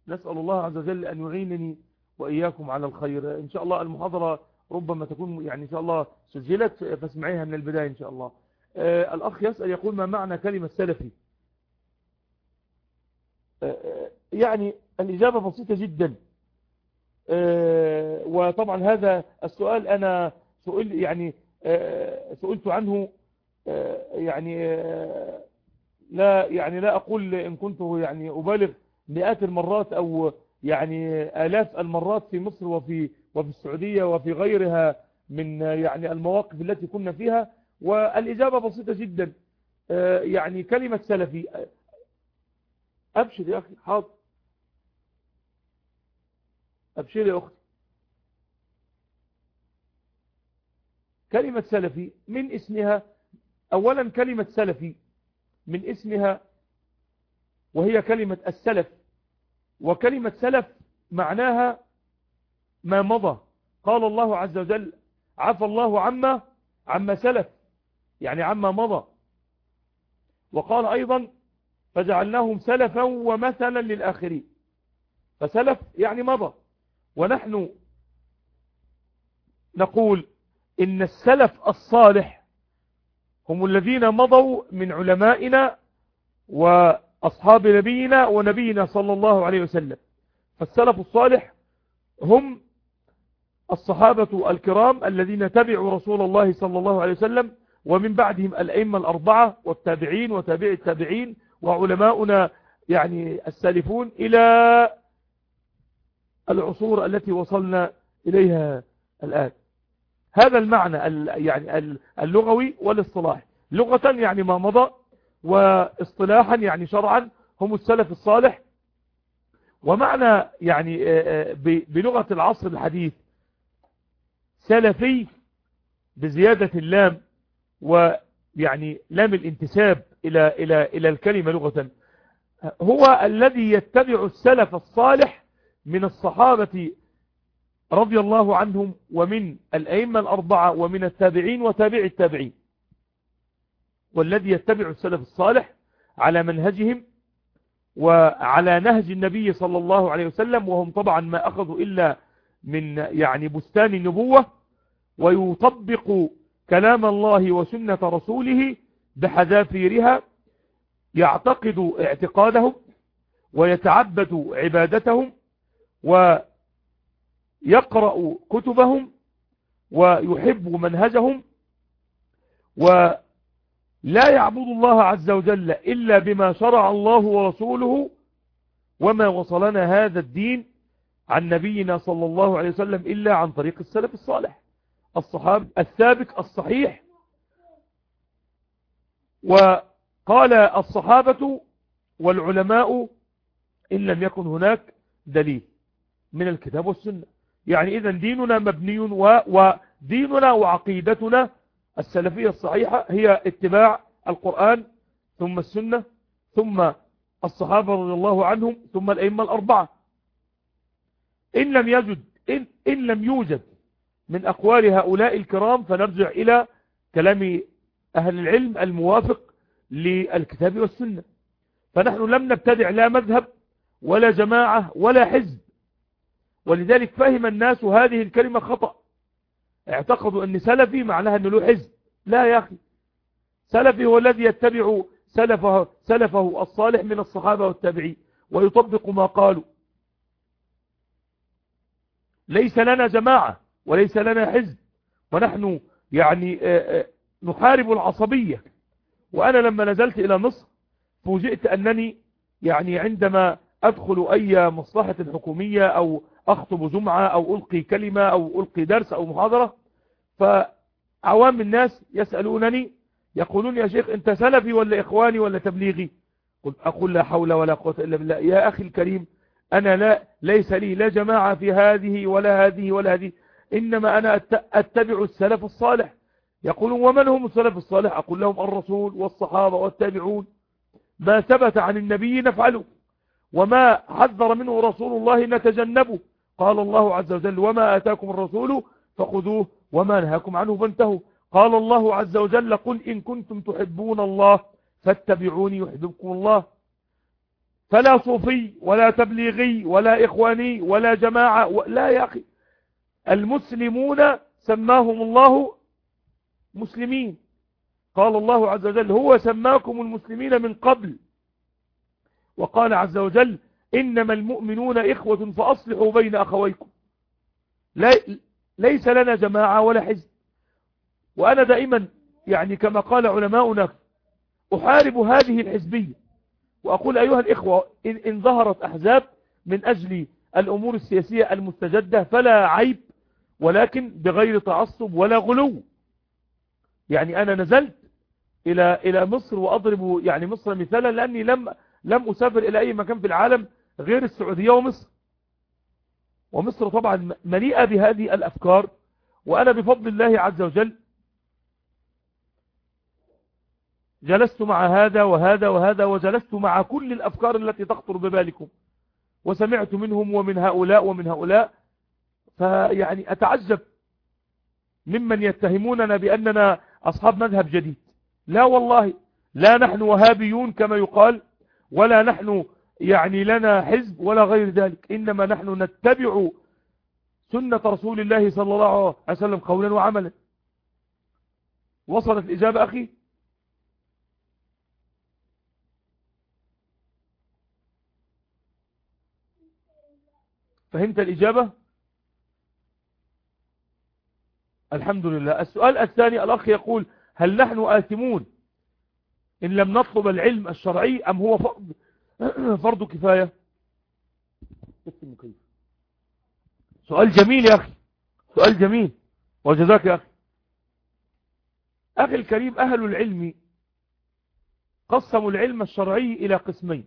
نسأل الله عز وجل أن يعينني وإياكم على الخير. إن شاء الله المحاضرة ربما تكون يعني إن شاء الله سجلت فاسمعيها من البداية إن شاء الله. آه الأخ يسأل يقول ما معنى كلمة سلفي؟ آه, آه، يعني الإجابة بسيطة جدا. وطبعا هذا السؤال أنا سؤال يعني سئلت عنه يعني لا يعني لا أقول إن كنت يعني أبالغ مئات المرات أو يعني آلاف المرات في مصر وفي وفي السعودية وفي غيرها من يعني المواقف التي كنا فيها والإجابة بسيطة جدا. آه، يعني كلمة سلفي. أبشر يا أخي حاضر. أبشر يا أختي. كلمة سلفي من اسمها أولا كلمة سلفي من اسمها وهي كلمة السلف. وكلمة سلف معناها ما مضى. قال الله عز وجل عفى الله عما عما سلف يعني عما مضى. وقال أيضا فجعلناهم سلفا ومثلا للآخرين. فسلف يعني مضى. ونحن نقول إن السلف الصالح هم الذين مضوا من علمائنا وأصحاب نبينا ونبينا صلى الله عليه وسلم. فالسلف الصالح هم الصحابة الكرام الذين تبعوا رسول الله صلى الله عليه وسلم ومن بعدهم الأئمة الأربعة والتابعين وتابع التابعين وعلماؤنا يعني السالفون إلى العصور التي وصلنا إليها الآن. هذا المعنى يعني اللغوي والاصطلاح لغة يعني ما مضى واصطلاحا يعني شرعا هم السلف الصالح. ومعنى يعني بلغة العصر الحديث سلفي بزيادة اللام ويعني لام الانتساب إلى, إلى, إلى الكلمة لغة. هو الذي يتبع السلف الصالح من الصحابة رضي الله عنهم ومن الأئمة الأربعة ومن التابعين وتابع التابعين. والذي يتبع السلف الصالح على منهجهم وعلى نهج النبي صلى الله عليه وسلم وهم طبعا ما أخذوا إلا من يعني بستان النبوة ويطبق كلام الله وسنة رسوله بحذافيرها يعتقد اعتقادهم ويتعبد عبادتهم ويقرأ كتبهم ويحب منهجهم ولا يعبد الله عز وجل إلا بما شرع الله ورسوله وما وصلنا هذا الدين عن نبينا صلى الله عليه وسلم إلا عن طريق السلف الصالح. الصحاب الثابت الصحيح. وقال الصحابة والعلماء إن لم يكن هناك دليل من الكتاب والسنة. يعني إذا ديننا مبني وديننا وعقيدتنا السلفية الصحيحة هي اتباع القرآن ثم السنة ثم الصحابة رضي الله عنهم ثم الأئمة الأربعة. إن لم يجد إن, إن لم يوجد من أقوال هؤلاء الكرام فنرجع إلى كلام أهل العلم الموافق للكتاب والسنة. فنحن لم نبتدع لا مذهب ولا جماعة ولا حزب. ولذلك فهم الناس هذه الكلمة خطأ. اعتقدوا أن سلفي معناها أنه له حزب. لا يا أخي. سلفي هو الذي يتبع سلفه, سلفه الصالح من الصحابة والتابعين ويطبق ما قالوا. ليس لنا جماعة وليس لنا حزب. ونحن يعني آه، آه، نحارب العصبية. وأنا لما نزلت إلى مصر فوجئت أنني يعني عندما أدخل أي مصلحة حكومية أو أخطب جمعة أو ألقي كلمة أو ألقي درس أو محاضرة؟ فعوام الناس يسألونني يقولون يا شيخ أنت سلفي ولا إخواني ولا تبليغي؟ قلت أقول لا حول ولا قوة إلا بالله. يا أخي الكريم أنا لا ليس لي لا جماعة في هذه ولا هذه ولا هذه. إنما أنا أتبع السلف الصالح. يقولون ومن هم السلف الصالح؟ أقول لهم الرسول والصحابة والتابعون. ما ثبت عن النبي نفعله. وما حذر منه رسول الله نتجنبه. قال الله عز وجل وما آتاكم الرسول فخذوه وما نهاكم عنه فانتهوا. قال الله عز وجل قل إن كنتم تحبون الله فاتبعوني يحببكم الله. فلا صوفي ولا تبليغي ولا إخواني ولا جماعة لا يا أخي. المسلمون سماهم الله مسلمين. قال الله عز وجل هو سماكم المسلمين من قبل. وقال عز وجل إنما المؤمنون إخوة فأصلحوا بين أخويكم. ليس لنا جماعة ولا حزب. وأنا دائما يعني كما قال علماؤنا أحارب هذه الحزبية. وأقول أيها الإخوة إن, إن ظهرت أحزاب من أجل الأمور السياسية المستجدة فلا عيب ولكن بغير تعصب ولا غلو. يعني أنا نزلت إلى إلى مصر وأضرب يعني مصر مثالا لأني لم لم أسافر إلى أي مكان في العالم غير السعودية ومصر. ومصر طبعا مليئة بهذه الأفكار وأنا بفضل الله عز وجل جلست مع هذا وهذا وهذا وجلست مع كل الأفكار التي تخطر ببالكم وسمعت منهم ومن هؤلاء ومن هؤلاء. فيعني أتعجب ممن يتهموننا بأننا أصحاب مذهب جديد. لا والله لا نحن وهابيون كما يقال. ولا نحن يعني لنا حزب ولا غير ذلك. إنما نحن نتبع سنة رسول الله صلى الله عليه وسلم قولا وعملا. وصلت الإجابة أخي؟ فهمت الإجابة؟ الحمد لله. السؤال الثاني الأخ يقول هل نحن آثمون؟ إن لم نطلب العلم الشرعي أم هو فرض, فرض كفاية؟ سؤال جميل يا أخي. سؤال جميل. وجزاك يا أخي. أخي الكريم أهل العلم قسموا العلم الشرعي إلى قسمين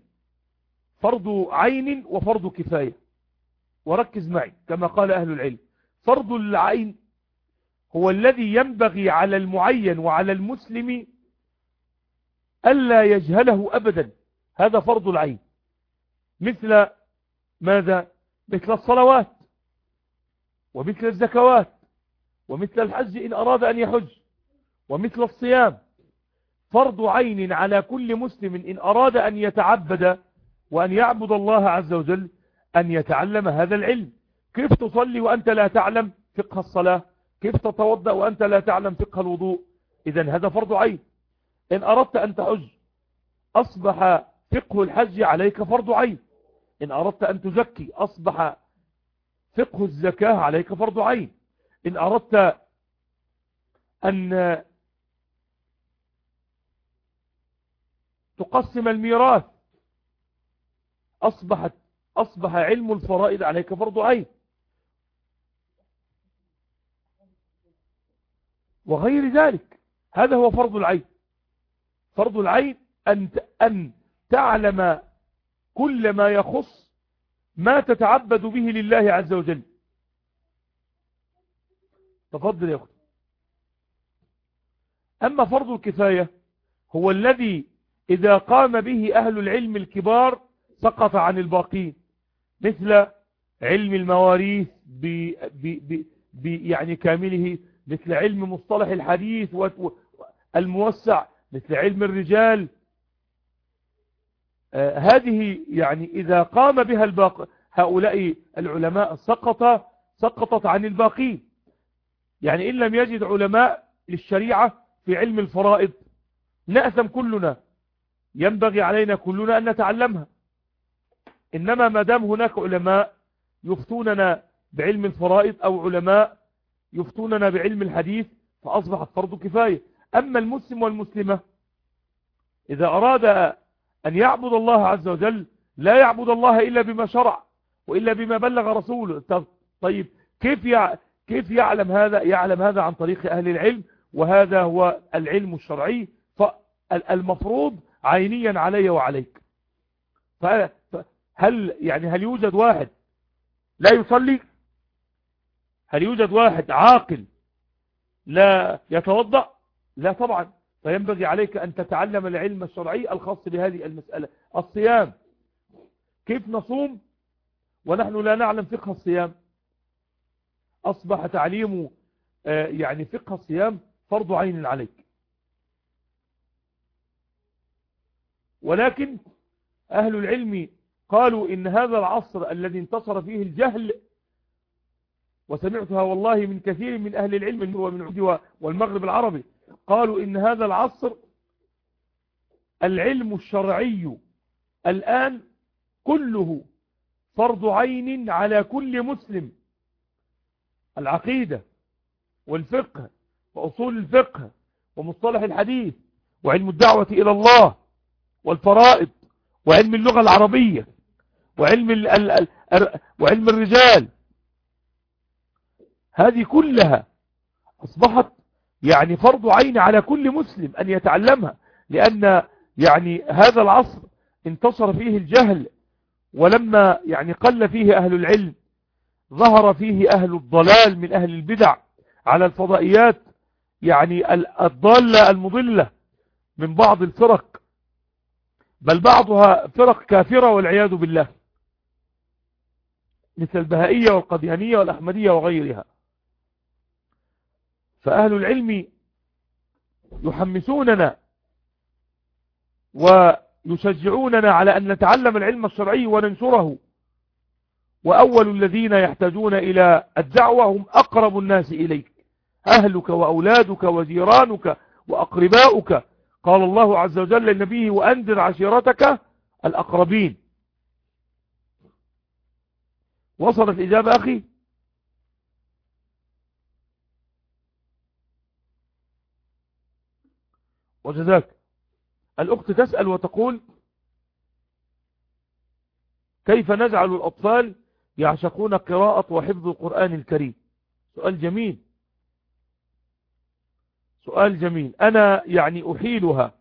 فرض عين وفرض كفاية. وركز معي كما قال أهل العلم. فرض العين هو الذي ينبغي على المعين وعلى المسلم ألا يجهله أبدا. هذا فرض العين. مثل ماذا؟ مثل الصلوات ومثل الزكوات ومثل الحج إن أراد أن يحج ومثل الصيام. فرض عين على كل مسلم إن أراد أن يتعبد وأن يعبد الله عز وجل أن يتعلم هذا العلم. كيف تصلي وأنت لا تعلم فقه الصلاة؟ كيف تتوضأ وأنت لا تعلم فقه الوضوء؟ إذا هذا فرض عين. إن أردت أن تحج أصبح فقه الحج عليك فرض عين. إن أردت أن تزكي أصبح فقه الزكاة عليك فرض عين. إن أردت أن تقسم الميراث أصبحت أصبح علم الفرائض عليك فرض عين. وغير ذلك هذا هو فرض العين. فرض العين أن, أن تعلم كل ما يخص ما تتعبد به لله عز وجل. تفضل يا أخي أما فرض الكفاية هو الذي إذا قام به أهل العلم الكبار سقط عن الباقين مثل علم المواريث ب ب ب يعني كامله مثل علم مصطلح الحديث الموسع مثل علم الرجال آه هذه يعني إذا قام بها الباق هؤلاء العلماء سقط سقطت عن الباقين يعني إن لم يجد علماء للشريعة في علم الفرائض. نأثم كلنا. ينبغي علينا كلنا أن نتعلمها. إنما ما دام هناك علماء يفتوننا بعلم الفرائض أو علماء يفتوننا بعلم الحديث فأصبحت فرض كفاية. أما المسلم والمسلمة إذا أراد أن يعبد الله عز وجل لا يعبد الله إلا بما شرع وإلا بما بلغ رسوله. طيب كيف كيف يعلم هذا يعلم هذا عن طريق أهل العلم؟ وهذا هو العلم الشرعي فالمفروض عينيا علي وعليك. هل يعني هل يوجد واحد لا يصلي؟ هل يوجد واحد عاقل لا يتوضأ؟ لا طبعا. فينبغي عليك أن تتعلم العلم الشرعي الخاص بهذه المسألة. الصيام. كيف نصوم؟ ونحن لا نعلم فقه الصيام. أصبح تعليم يعني فقه الصيام فرض عين عليك. ولكن أهل العلم قالوا إن هذا العصر الذي انتصر فيه الجهل وسمعتها والله من كثير من أهل العلم ومن عود والمغرب العربي قالوا إن هذا العصر العلم الشرعي الآن كله فرض عين على كل مسلم. العقيدة والفقه وأصول الفقه ومصطلح الحديث وعلم الدعوة إلى الله والفرائض وعلم اللغة العربية وعلم, ال وعلم الرجال. هذه كلها أصبحت يعني فرض عين على كل مسلم أن يتعلمها لأن يعني هذا العصر انتصر فيه الجهل ولما يعني قل فيه أهل العلم ظهر فيه أهل الضلال من أهل البدع على الفضائيات يعني الضالة المضلة من بعض الفرق بل بعضها فرق كافرة والعياذ بالله مثل البهائية والقديانية والأحمدية وغيرها. فأهل العلم يحمسوننا ويشجعوننا على أن نتعلم العلم الشرعي وننشره. وأول الذين يحتاجون إلى الدعوة هم أقرب الناس إليك أهلك وأولادك وجيرانك وأقرباؤك. قال الله عز وجل للنبي وأنذر عشيرتك الأقربين. وصلت إجابة أخي؟ وجزاك. الأخت تسأل وتقول كيف نجعل الأطفال يعشقون قراءة وحفظ القرآن الكريم؟ سؤال جميل. سؤال جميل. أنا يعني أحيلها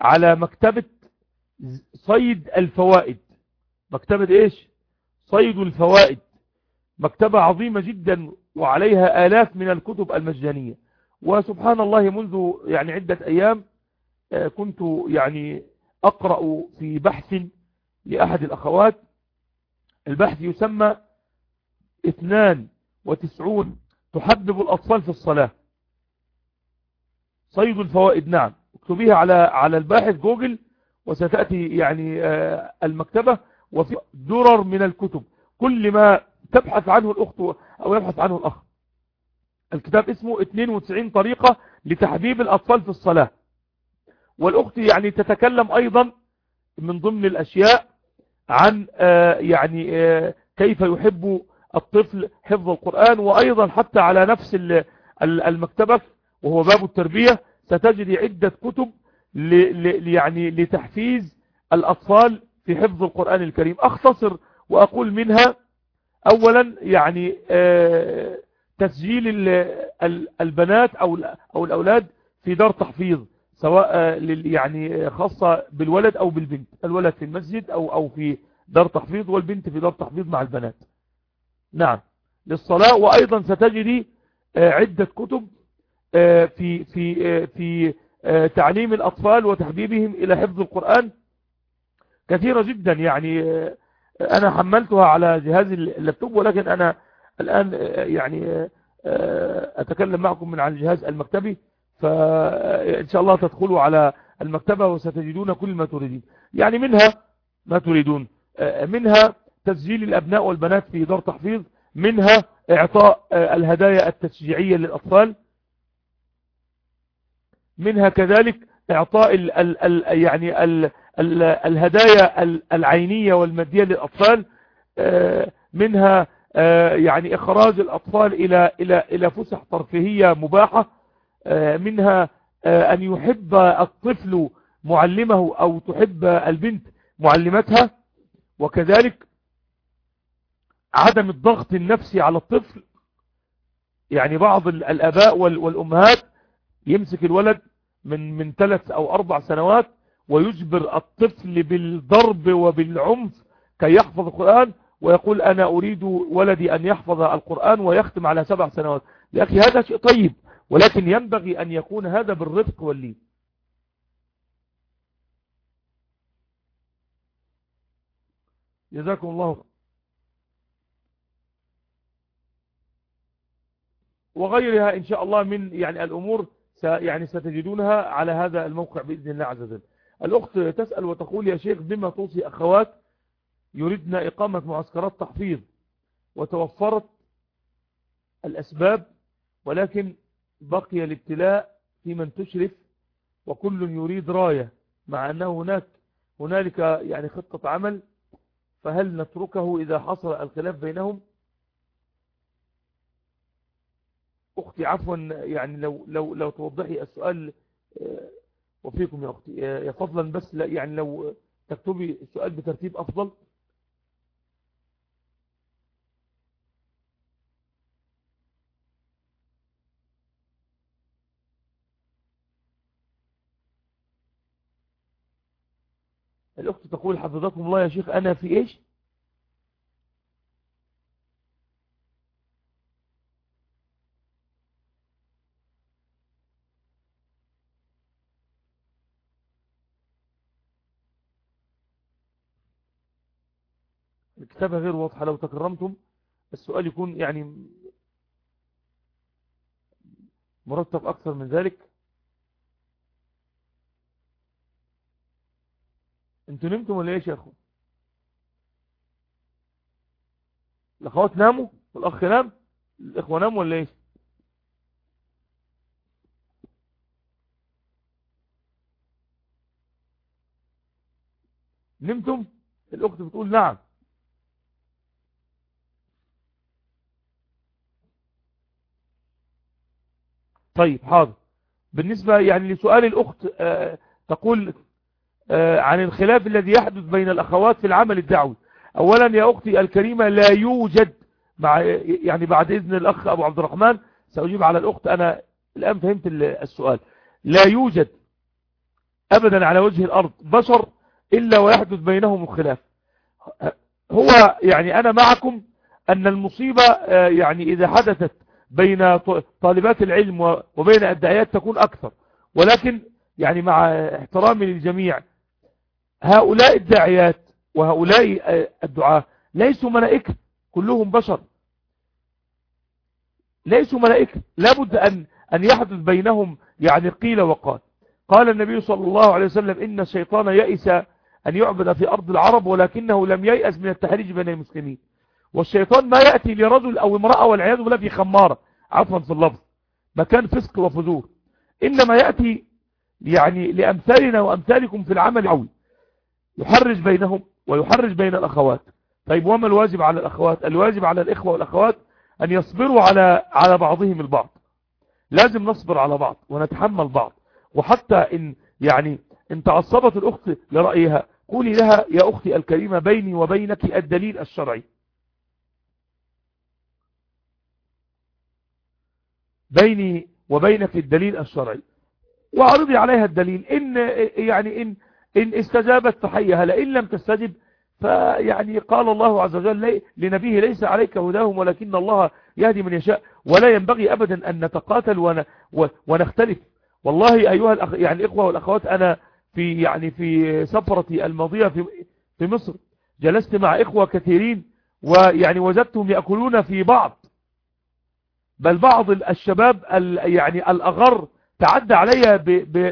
على مكتبة صيد الفوائد. مكتبة إيش؟ صيد الفوائد. مكتبة عظيمة جدا وعليها آلاف من الكتب المجانية. وسبحان الله منذ يعني عدة أيام آه، كنت يعني أقرأ في بحث لأحد الأخوات. البحث يسمى اثنان وتسعون تحبب الأطفال في الصلاة. صيد الفوائد نعم. اكتبيها على على الباحث جوجل وستأتي يعني آه، المكتبة وفي درر من الكتب. كل ما تبحث عنه الأخت أو يبحث عنه الأخ. الكتاب اسمه 92 طريقة لتحبيب الأطفال في الصلاة. والأخت يعني تتكلم أيضا من ضمن الأشياء عن آه، يعني آه، كيف يحب الطفل حفظ القرآن وأيضا حتى على نفس المكتبة وهو باب التربية ستجد عدة كتب يعني لتحفيز الأطفال في حفظ القرآن الكريم. أختصر وأقول منها أولا يعني آه، تسجيل البنات أو أو الأولاد في دار تحفيظ سواء يعني خاصة بالولد أو بالبنت الولد في المسجد أو أو في دار تحفيظ والبنت في دار تحفيظ مع البنات. نعم. للصلاة وأيضا ستجري آه، عدة كتب آه، في في آه، في تعليم الأطفال وتحبيبهم إلى حفظ القرآن. كثيرة جدا يعني أنا حملتها على جهاز اللابتوب ولكن أنا الآن يعني أتكلم معكم من على الجهاز المكتبي فإن شاء الله تدخلوا على المكتبة وستجدون كل ما تريدون يعني منها ما تريدون منها تسجيل الأبناء والبنات في دار تحفيظ منها إعطاء الهدايا التشجيعية للأطفال منها كذلك إعطاء ال ال ال يعني ال ال الهدايا العينية والمادية للأطفال منها يعني إخراج الأطفال إلى إلى إلى فسح ترفيهية مباحة آه، منها آه، أن يحب الطفل معلمه أو تحب البنت معلمتها وكذلك عدم الضغط النفسي على الطفل. يعني بعض الأباء والأمهات يمسك الولد من من ثلاث أو أربع سنوات ويجبر الطفل بالضرب وبالعنف كي يحفظ القرآن ويقول أنا أريد ولدي أن يحفظ القرآن ويختم على سبع سنوات. يا أخي هذا شيء طيب ولكن ينبغي أن يكون هذا بالرفق واللين. جزاكم الله وغيرها إن شاء الله من يعني الأمور يعني ستجدونها على هذا الموقع بإذن الله عز وجل. الأخت تسأل وتقول يا شيخ بما توصي أخوات يريدنا إقامة معسكرات تحفيظ وتوفرت الأسباب ولكن بقي الابتلاء في من تشرف وكل يريد راية مع أنه هناك هنالك يعني خطة عمل فهل نتركه إذا حصل الخلاف بينهم؟ أختي عفوا يعني لو, لو, لو توضحي السؤال آه، وفيكم يا أختي آه، يا فضلا بس يعني لو تكتبي السؤال بترتيب أفضل. تقول حفظكم الله يا شيخ أنا في إيش؟ الكتابة غير واضحة لو تكرمتم السؤال يكون يعني مرتب أكثر من ذلك. أنتوا نمتم ولا إيش يا اخو الاخوات ناموا والاخ نام الاخوة ناموا ولا إيش؟ نمتم؟ الاخت بتقول نعم. طيب حاضر. بالنسبة يعني لسؤال الأخت آه تقول عن الخلاف الذي يحدث بين الأخوات في العمل الدعوي. أولا يا أختي الكريمة لا يوجد مع يعني بعد إذن الأخ أبو عبد الرحمن سأجيب على الأخت. أنا الآن فهمت السؤال. لا يوجد أبدا على وجه الأرض بشر إلا ويحدث بينهم الخلاف هو يعني أنا معكم أن المصيبة آه يعني إذا حدثت بين طالبات العلم وبين الدعيات تكون أكثر. ولكن يعني مع احترامي للجميع هؤلاء الداعيات وهؤلاء الدعاة ليسوا ملائكة كلهم بشر. ليسوا ملائكة لابد أن, أن يحدث بينهم يعني قيل وقال. قال النبي صلى الله عليه وسلم إن الشيطان يئس أن يعبد في أرض العرب ولكنه لم ييأس من التحريج بين المسلمين. والشيطان ما يأتي لرجل أو امرأة والعياذ بالله في خمارة عفوا في اللفظ مكان فسق وفجور. إنما يأتي يعني لأمثالنا وأمثالكم في العمل العوي. يحرج بينهم ويحرج بين الأخوات. طيب وما الواجب على الأخوات؟ الواجب على الإخوة والأخوات أن يصبروا على على بعضهم البعض. لازم نصبر على بعض ونتحمل بعض. وحتى إن يعني إن تعصبت الأخت لرأيها قولي لها يا أختي الكريمة بيني وبينك الدليل الشرعي. بيني وبينك الدليل الشرعي. وعرضي عليها الدليل. إن يعني إن إن استجابت فحيها لئن لم تستجب فيعني قال الله عز وجل لنبيه ليس عليك هداهم ولكن الله يهدي من يشاء ولا ينبغي أبدا أن نتقاتل ونختلف. والله أيها الأخ يعني الإخوة والأخوات أنا في يعني في سفرتي الماضية في في مصر جلست مع إخوة كثيرين ويعني وجدتهم يأكلون في بعض بل بعض الشباب يعني الأغر تعدى علي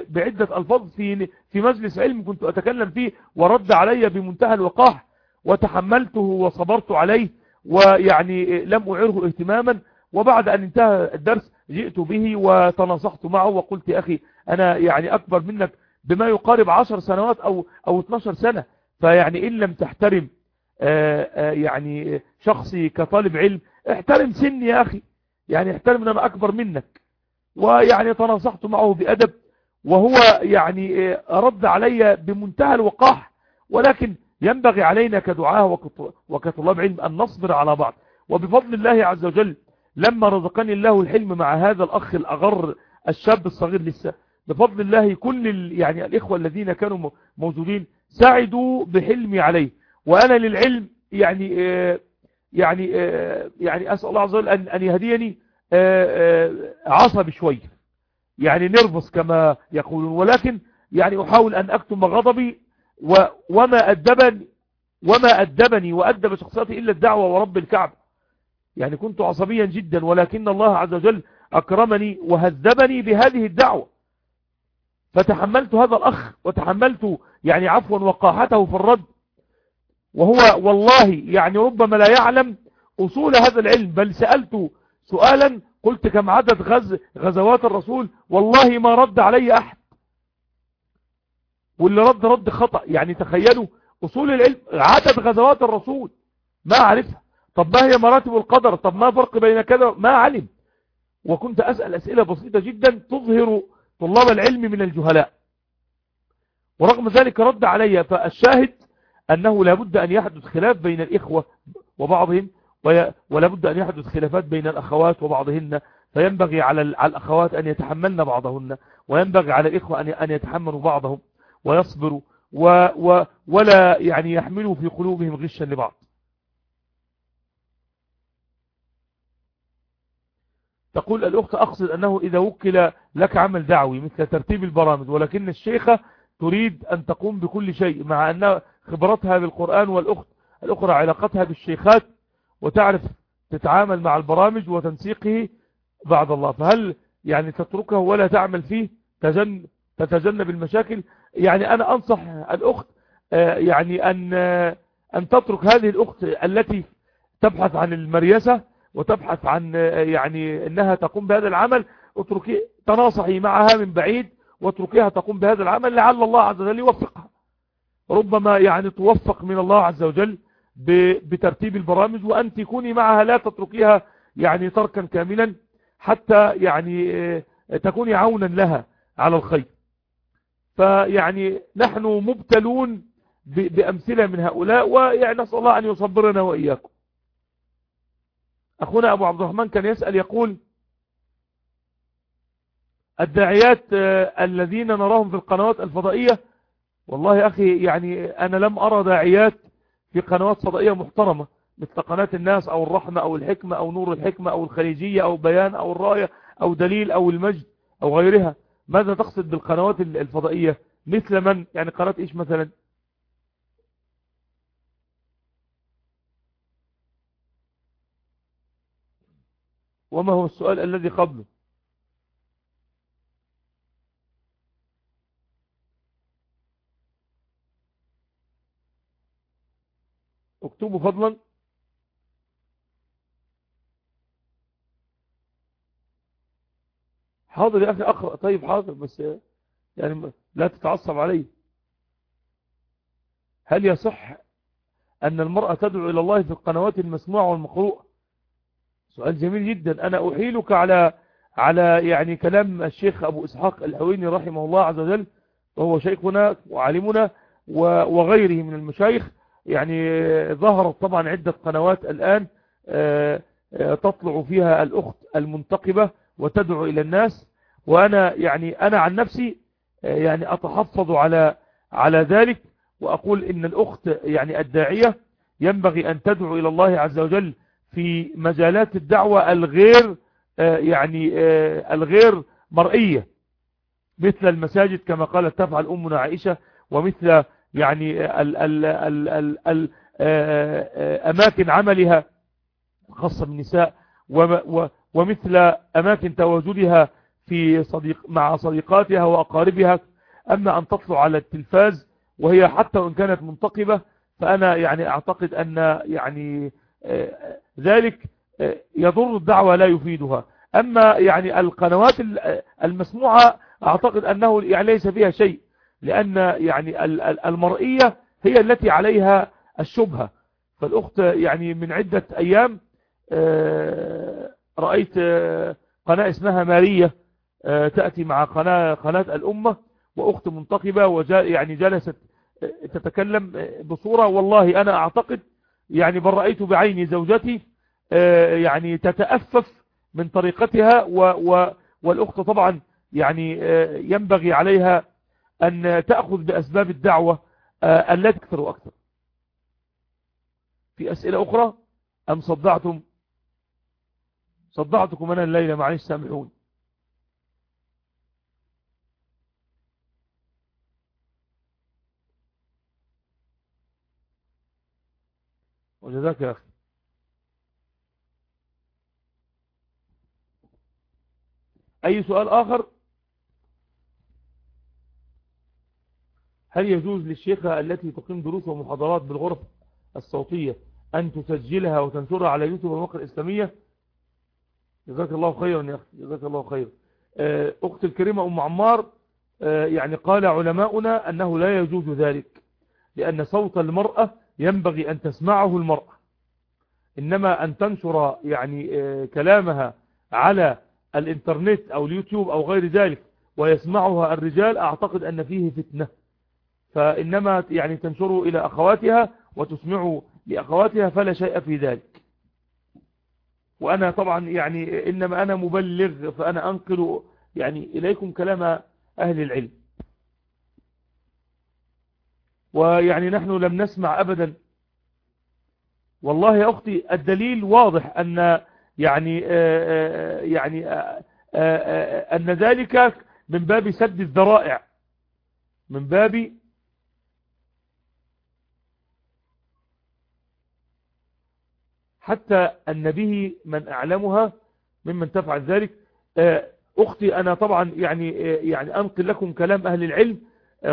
بعدة ألفاظ في في مجلس علم كنت أتكلم فيه ورد علي بمنتهى الوقاح وتحملته وصبرت عليه ويعني لم أعره اهتماما وبعد أن انتهى الدرس جئت به وتناصحت معه وقلت يا أخي أنا يعني أكبر منك بما يقارب عشر سنوات أو, أو 12 سنة فيعني إن لم تحترم يعني شخصي كطالب علم احترم سني يا أخي يعني احترم إن أنا أكبر منك. ويعني تناصحت معه بأدب وهو يعني رد علي بمنتهى الوقاح ولكن ينبغي علينا كدعاء وكطلاب علم أن نصبر على بعض. وبفضل الله عز وجل لما رزقني الله الحلم مع هذا الأخ الأغر الشاب الصغير لسه بفضل الله كل يعني الإخوة الذين كانوا موجودين ساعدوا بحلمي عليه. وأنا للعلم يعني يعني يعني أسأل الله عز وجل أن يهديني عصبي شوية يعني نرفس كما يقولون. ولكن يعني أحاول أن أكتم غضبي وما أدبني وما أدبني وأدب شخصيتي إلا الدعوة ورب الكعب. يعني كنت عصبيا جدا ولكن الله عز وجل أكرمني وهذبني بهذه الدعوة. فتحملت هذا الأخ وتحملت يعني عفوا وقاحته في الرد. وهو والله يعني ربما لا يعلم أصول هذا العلم بل سألت سؤالا قلت كم عدد غز غزوات الرسول؟ والله ما رد علي أحد. واللي رد رد خطأ. يعني تخيلوا أصول العلم عدد غزوات الرسول. ما عرفها طب ما هي مراتب القدر؟ طب ما فرق بين كذا؟ ما علم وكنت أسأل أسئلة بسيطة جدا تظهر طلاب العلم من الجهلاء. ورغم ذلك رد علي فالشاهد أنه لابد أن يحدث خلاف بين الإخوة وبعضهم. ولا بد أن يحدث خلافات بين الأخوات وبعضهن فينبغي على الأخوات أن يتحملن بعضهن وينبغي على الإخوة أن يتحملوا بعضهم ويصبروا و و ولا يعني يحملوا في قلوبهم غشا لبعض. تقول الأخت أقصد أنه إذا وكل لك عمل دعوي مثل ترتيب البرامج ولكن الشيخة تريد أن تقوم بكل شيء مع أن خبرتها بالقرآن والأخت الأخرى علاقتها بالشيخات وتعرف تتعامل مع البرامج وتنسيقه بعد الله. فهل يعني تتركه ولا تعمل فيه تجن تتجنب المشاكل؟ يعني أنا أنصح الأخت آه، يعني أن آه، أن تترك هذه الأخت التي تبحث عن المريسة وتبحث عن آه، يعني أنها تقوم بهذا العمل. اتركي تناصحي معها من بعيد واتركيها تقوم بهذا العمل لعل الله عز وجل يوفقها. ربما يعني توفق من الله عز وجل بترتيب البرامج وأنت كوني معها لا تتركيها يعني تركا كاملا حتى يعني تكوني عونا لها على الخير. فيعني نحن مبتلون بأمثلة من هؤلاء ويعني نسأل الله أن يصبرنا وإياكم. أخونا أبو عبد الرحمن كان يسأل يقول الداعيات آه، الذين نراهم في القنوات الفضائية والله أخي يعني أنا لم أرى داعيات في قنوات فضائية محترمة مثل قناة الناس أو الرحمة أو الحكمة أو نور الحكمة أو الخليجية أو بيان أو الراية أو دليل أو المجد أو غيرها. ماذا تقصد بالقنوات الفضائية؟ مثل من؟ يعني قناة إيش مثلا؟ وما هو السؤال الذي قبله؟ اكتبوا فضلا. حاضر يا أخي أقرأ. طيب حاضر بس يعني لا تتعصب علي. هل يصح أن المرأة تدعو إلى الله في القنوات المسموعة والمقروءة؟ سؤال جميل جدا. أنا أحيلك على على يعني كلام الشيخ أبو إسحاق الحويني رحمه الله عز وجل وهو شيخنا وعالمنا وغيره من المشايخ. يعني ظهرت طبعا عدة قنوات الآن آه، آه، تطلع فيها الأخت المنتقبة وتدعو إلى الناس. وأنا يعني أنا عن نفسي آه، يعني أتحفظ على على ذلك وأقول إن الأخت يعني الداعية ينبغي أن تدعو إلى الله عز وجل في مجالات الدعوة الغير يعني الغير مرئية مثل المساجد كما قالت تفعل أمنا عائشة ومثل يعني ال ال ال ال ال أماكن عملها خاصة بالنساء ومثل أماكن تواجدها في صديق مع صديقاتها وأقاربها أما أن تطلع على التلفاز وهي حتى وإن كانت منتقبة فأنا يعني أعتقد أن يعني ذلك يضر الدعوة لا يفيدها. أما يعني القنوات المسموعة أعتقد أنه يعني ليس فيها شيء. لأن يعني المرئية هي التي عليها الشبهة. فالأخت يعني من عدة أيام آه، رأيت آه، قناة اسمها مارية آه، تأتي مع قناة, قناة الأمة وأخت منتقبة وجاء يعني جلست تتكلم بصورة والله أنا أعتقد يعني بل رأيت بعيني زوجتي يعني تتأفف من طريقتها والأخت طبعا يعني ينبغي عليها أن تأخذ بأسباب الدعوة آه، أن لا وأكثر في أسئلة أخرى أم صدعتم؟ صدعتكم أنا الليلة معلش سامحون وجزاك يا أخي أي سؤال آخر؟ هل يجوز للشيخة التي تقيم دروس ومحاضرات بالغرف الصوتية أن تسجلها وتنشرها على يوتيوب والمواقع الإسلامية؟ جزاك الله خيرا يا أخي جزاك الله خيرا. آه، أخت الكريمة أم عمار آه، يعني قال علماؤنا أنه لا يجوز ذلك لأن صوت المرأة ينبغي أن تسمعه المرأة. إنما أن تنشر يعني آه، كلامها على الإنترنت أو اليوتيوب أو غير ذلك ويسمعها الرجال أعتقد أن فيه فتنة. فإنما يعني تنشر إلى أخواتها وتسمع لأخواتها فلا شيء في ذلك. وأنا طبعا يعني إنما أنا مبلغ فأنا أنقل يعني إليكم كلام أهل العلم. ويعني نحن لم نسمع أبدا. والله يا أختي الدليل واضح أن يعني آآ يعني آآ أن ذلك من باب سد الذرائع من باب حتى أن به من أعلمها ممن تفعل ذلك. أختي أنا طبعا يعني يعني أنقل لكم كلام أهل العلم.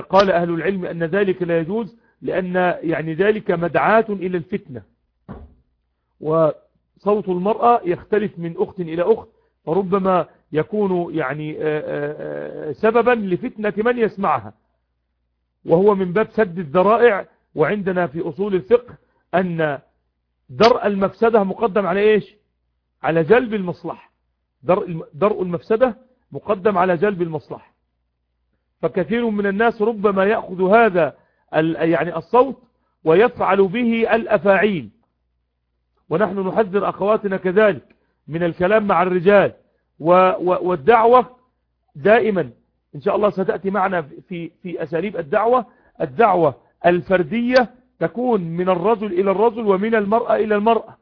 قال أهل العلم أن ذلك لا يجوز لأن يعني ذلك مدعاة إلى الفتنة. وصوت المرأة يختلف من أخت إلى أخت وربما يكون يعني سببا لفتنة من يسمعها. وهو من باب سد الذرائع وعندنا في أصول الفقه أن درء المفسدة مقدم على إيش؟ على جلب المصلحة. درء المفسدة مقدم على جلب المصلحة. فكثير من الناس ربما يأخذ هذا يعني الصوت ويفعل به الأفاعيل. ونحن نحذر أخواتنا كذلك من الكلام مع الرجال والدعوة دائما. إن شاء الله ستأتي معنا في, في أساليب الدعوة. الدعوة الفردية تكون من الرجل إلى الرجل ومن المرأة إلى المرأة.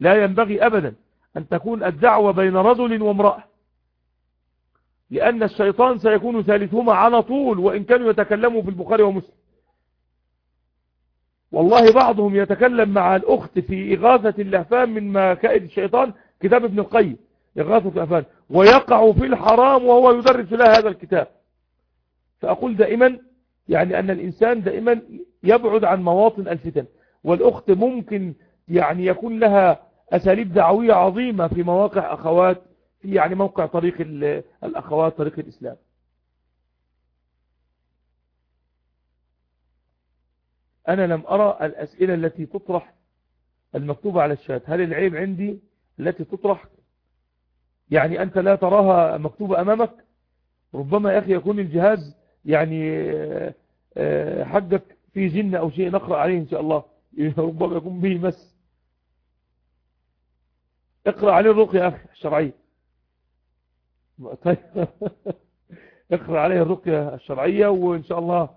لا ينبغي أبدا أن تكون الدعوة بين رجل وامرأة. لأن الشيطان سيكون ثالثهما على طول وإن كانوا يتكلموا في البخاري ومسلم. والله بعضهم يتكلم مع الأخت في إغاثة اللهفان من مكائد الشيطان كتاب ابن القيم إغاثة اللهفان. ويقع في الحرام وهو يدرس لها هذا الكتاب. فأقول دائما يعني أن الإنسان دائما يبعد عن مواطن الفتن. والأخت ممكن يعني يكون لها أساليب دعوية عظيمة في مواقع أخوات في يعني موقع طريق الأخوات طريق الإسلام. أنا لم أرى الأسئلة التي تطرح المكتوبة على الشات. هل العيب عندي التي تطرح؟ يعني أنت لا تراها مكتوبة أمامك؟ ربما يا أخي يكون الجهاز يعني حقك في جن أو شيء نقرأ عليه إن شاء الله. ربما يكون به مس. اقرأ عليه الرقية يا أخي الشرعية. طيب. اقرأ عليه الرقية الشرعية وإن شاء الله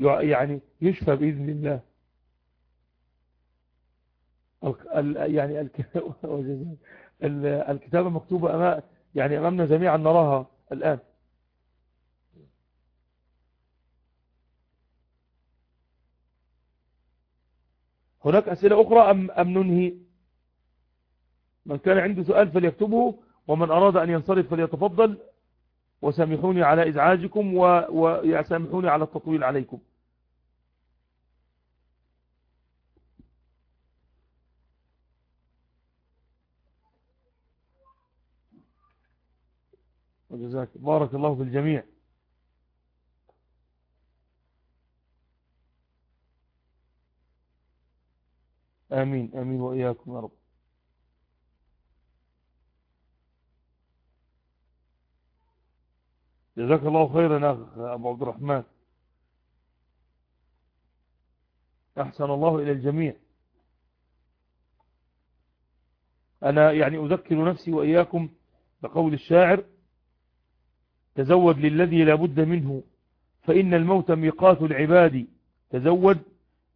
يعني يشفى بإذن الله. يعني الكتابة مكتوبة يعني أمامنا جميعا نراها الآن. هناك أسئلة أخرى أم, أم ننهي؟ من كان عنده سؤال فليكتبه ومن أراد أن ينصرف فليتفضل. وسامحوني على إزعاجكم ويسامحوني على التطويل عليكم. وجزاك بارك الله في الجميع. آمين آمين وإياكم يا رب. جزاك الله خيرا يا أبو عبد الرحمن. أحسن الله إلى الجميع. أنا يعني أذكر نفسي وإياكم بقول الشاعر تزود للذي لا بد منه فإن الموت ميقات العباد. تزود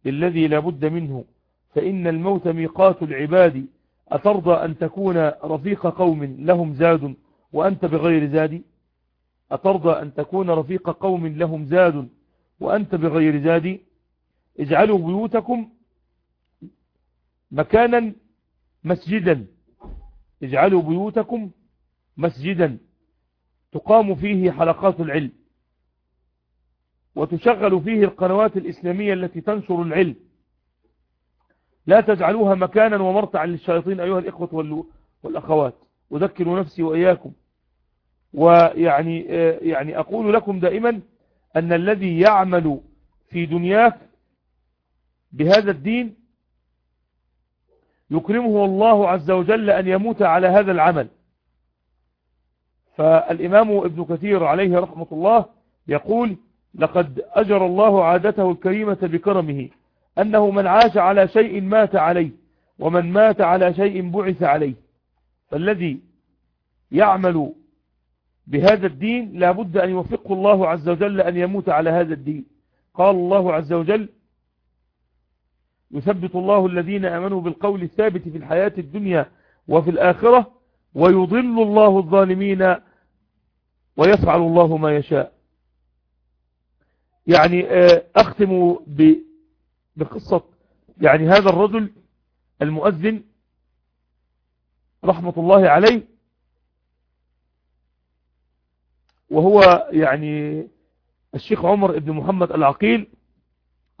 للذي لا بد منه. فإن الموت ميقات العباد. أترضى أن تكون رفيق قوم لهم زاد وأنت بغير زاد؟ أترضى أن تكون رفيق قوم لهم زاد وأنت بغير زاد؟ اجعلوا بيوتكم مكانا مسجدا. اجعلوا بيوتكم مسجدا. تقام فيه حلقات العلم وتشغل فيه القنوات الإسلامية التي تنشر العلم. لا تجعلوها مكانا ومرتعا للشياطين أيها الإخوة والأخوات. أذكر نفسي وإياكم. ويعني يعني أقول لكم دائما أن الذي يعمل في دنياه بهذا الدين يكرمه الله عز وجل أن يموت على هذا العمل. فالإمام ابن كثير عليه رحمة الله يقول لقد أجر الله عادته الكريمة بكرمه. أنه من عاش على شيء مات عليه ومن مات على شيء بعث عليه. فالذي يعمل بهذا الدين لابد أن يوفقه الله عز وجل أن يموت على هذا الدين. قال الله عز وجل يثبت الله الذين أمنوا بالقول الثابت في الحياة الدنيا وفي الآخرة ويضل الله الظالمين ويفعل الله ما يشاء. يعني أختم بقصة يعني هذا الرجل المؤذن رحمة الله عليه وهو يعني الشيخ عمر بن محمد العقيل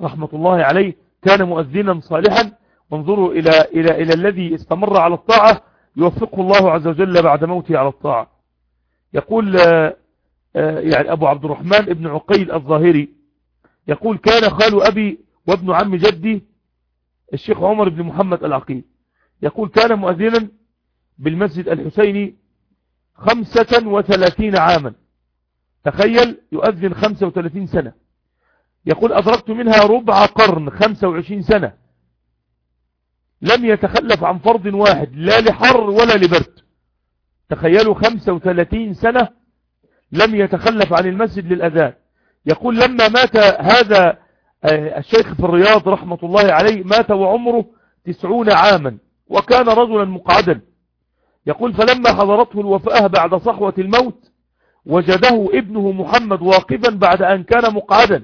رحمة الله عليه كان مؤذنا صالحا. وانظروا إلى, إلى, إلى الذي استمر على الطاعة يوفقه الله عز وجل بعد موته على الطاعة. يقول يعني أبو عبد الرحمن ابن عقيل الظاهري يقول كان خال أبي وابن عم جدي الشيخ عمر بن محمد العقيل. يقول كان مؤذنا بالمسجد الحسيني خمسة وثلاثين عاما. تخيل يؤذن 35 سنة. يقول أدركت منها ربع قرن 25 سنة. لم يتخلف عن فرض واحد لا لحر ولا لبرد. تخيلوا 35 سنة لم يتخلف عن المسجد للأذان. يقول لما مات هذا الشيخ في الرياض رحمة الله عليه مات وعمره تسعون عاما وكان رجلا مقعدا. يقول فلما حضرته الوفاة بعد صحوة الموت وجده ابنه محمد واقفا بعد أن كان مقعدا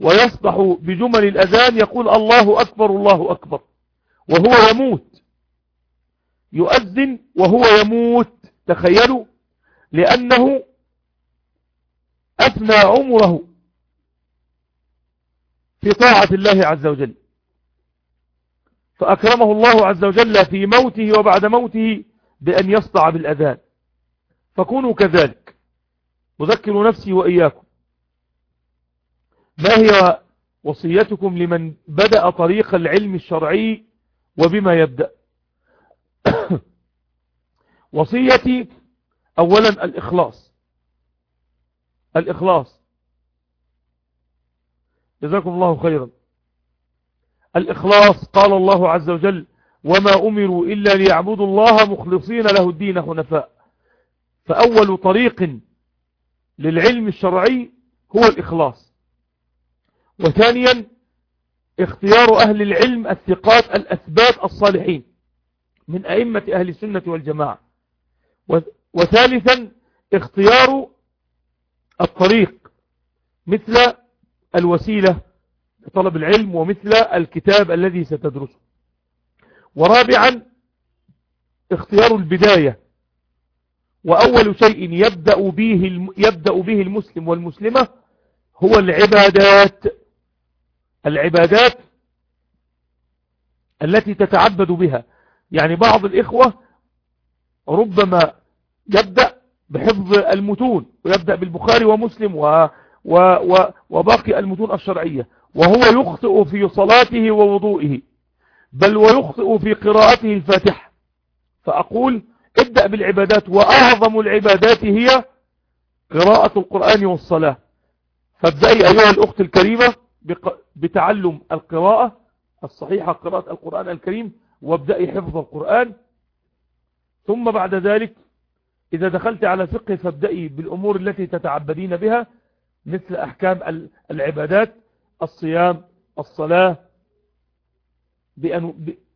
ويصبح بجمل الأذان يقول الله أكبر الله أكبر. وهو يموت. يؤذن وهو يموت. تخيلوا لأنه أثنى عمره في طاعة الله عز وجل. فأكرمه الله عز وجل في موته وبعد موته بأن يصدع بالأذان. فكونوا كذلك. أذكر نفسي وإياكم. ما هي وصيتكم لمن بدأ طريق العلم الشرعي وبما يبدأ؟ وصيتي أولا الإخلاص. الإخلاص. جزاكم الله خيرا. الإخلاص قال الله عز وجل وما أمروا إلا ليعبدوا الله مخلصين له الدين حنفاء. فأول طريق للعلم الشرعي هو الإخلاص. وثانيا اختيار أهل العلم الثقات الأثبات الصالحين من أئمة أهل السنة والجماعة. وثالثا اختيار الطريق مثل الوسيلة لطلب العلم ومثل الكتاب الذي ستدرسه. ورابعا اختيار البداية. وأول شيء يبدأ به, يبدأ به المسلم والمسلمة هو العبادات. العبادات التي تتعبد بها. يعني بعض الإخوة ربما يبدأ بحفظ المتون ويبدأ بالبخاري ومسلم و و و وباقي المتون الشرعية وهو يخطئ في صلاته ووضوئه بل ويخطئ في قراءته الفاتحة. فأقول ابدأ بالعبادات وأعظم العبادات هي قراءة القرآن والصلاة. فابدأي أيها الأخت الكريمة بتعلم القراءة الصحيحة قراءة القرآن الكريم وابدأي حفظ القرآن. ثم بعد ذلك إذا دخلت على الفقه فابدأي بالأمور التي تتعبدين بها مثل أحكام العبادات الصيام الصلاة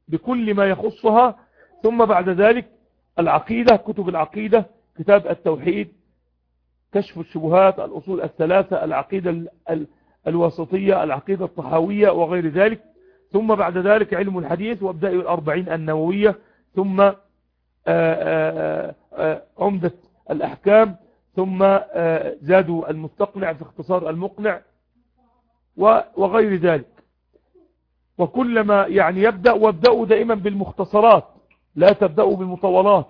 بكل ما يخصها. ثم بعد ذلك العقيدة كتب العقيدة كتاب التوحيد كشف الشبهات الأصول الثلاثة العقيدة الوسطية العقيدة الطحاوية وغير ذلك. ثم بعد ذلك علم الحديث وابدأ الأربعين النووية. ثم آآ آآ آآ عمدة الأحكام. ثم زادوا المستقنع في اختصار المقنع وغير ذلك. وكلما يعني يبدأ وابدأوا دائما بالمختصرات لا تبدأوا بالمطولات.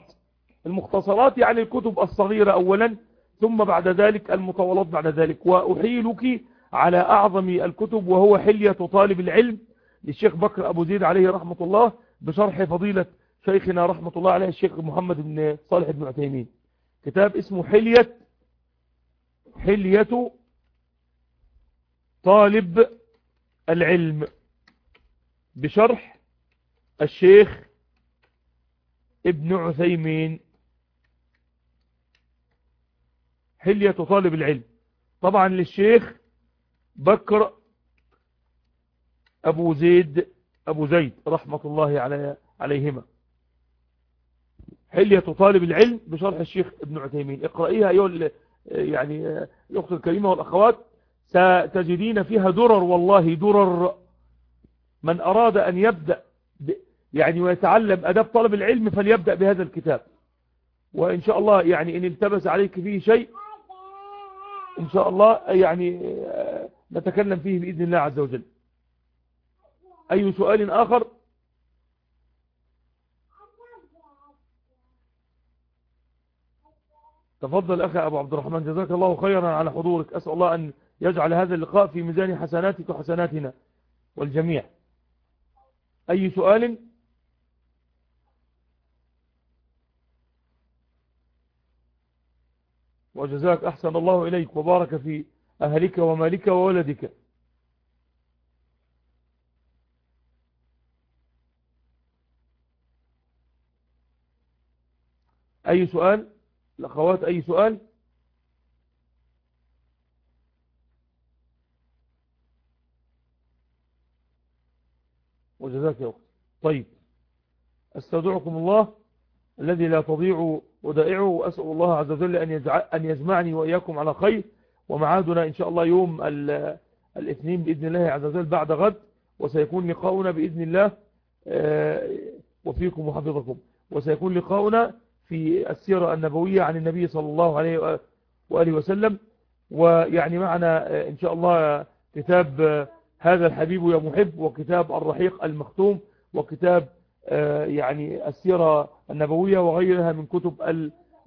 المختصرات يعني الكتب الصغيرة أولا ثم بعد ذلك المطولات بعد ذلك. وأحيلك على أعظم الكتب وهو حلية طالب العلم للشيخ بكر أبو زيد عليه رحمة الله بشرح فضيلة شيخنا رحمة الله عليه الشيخ محمد بن صالح بن عثيمين. كتاب اسمه حلية حلية طالب العلم بشرح الشيخ ابن عثيمين. حلية طالب العلم. طبعا للشيخ بكر أبو زيد أبو زيد رحمة الله عليهما. حلية طالب العلم بشرح الشيخ ابن عثيمين. اقرأيها أيها يعني الأخت الكريمة والأخوات. ستجدين فيها درر والله درر. من أراد أن يبدأ يعني ويتعلم أداب طلب العلم فليبدأ بهذا الكتاب. وإن شاء الله يعني إن التبس عليك فيه شيء إن شاء الله يعني نتكلم فيه بإذن الله عز وجل. أي سؤال آخر؟ تفضل أخي أبو عبد الرحمن جزاك الله خيرا على حضورك. أسأل الله أن يجعل هذا اللقاء في ميزان حسناتك وحسناتنا والجميع. أي سؤال؟ وجزاك أحسن الله إليك. وبارك في أهلك ومالك وولدك. أي سؤال؟ الأخوات أي سؤال؟ وجزاك يا طيب. أستودعكم الله الذي لا تضيع ودائعه وأسأل الله عز وجل أن, أن يجمعني وإياكم على خير. ومعادنا إن شاء الله يوم الاثنين بإذن الله عز وجل بعد غد وسيكون لقاؤنا بإذن الله وفيكم وحفظكم. وسيكون لقاؤنا في السيرة النبوية عن النبي صلى الله عليه وآله وسلم. ويعني معنا إن شاء الله كتاب هذا الحبيب يا محب وكتاب الرحيق المختوم وكتاب يعني السيرة النبوية وغيرها من كتب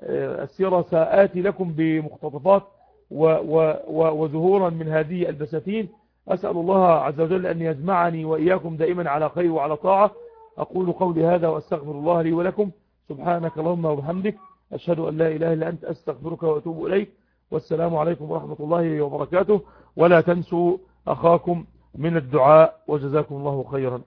السيرة. سآتي لكم بمقتطفات وظهورا من هذه البساتين. أسأل الله عز وجل أن يجمعني وإياكم دائما على خير وعلى طاعة. أقول قولي هذا وأستغفر الله لي ولكم. سبحانك اللهم وبحمدك أشهد أن لا إله إلا أنت أستغفرك وأتوب إليك. والسلام عليكم ورحمة الله وبركاته. ولا تنسوا أخاكم من الدعاء وجزاكم الله خيرا.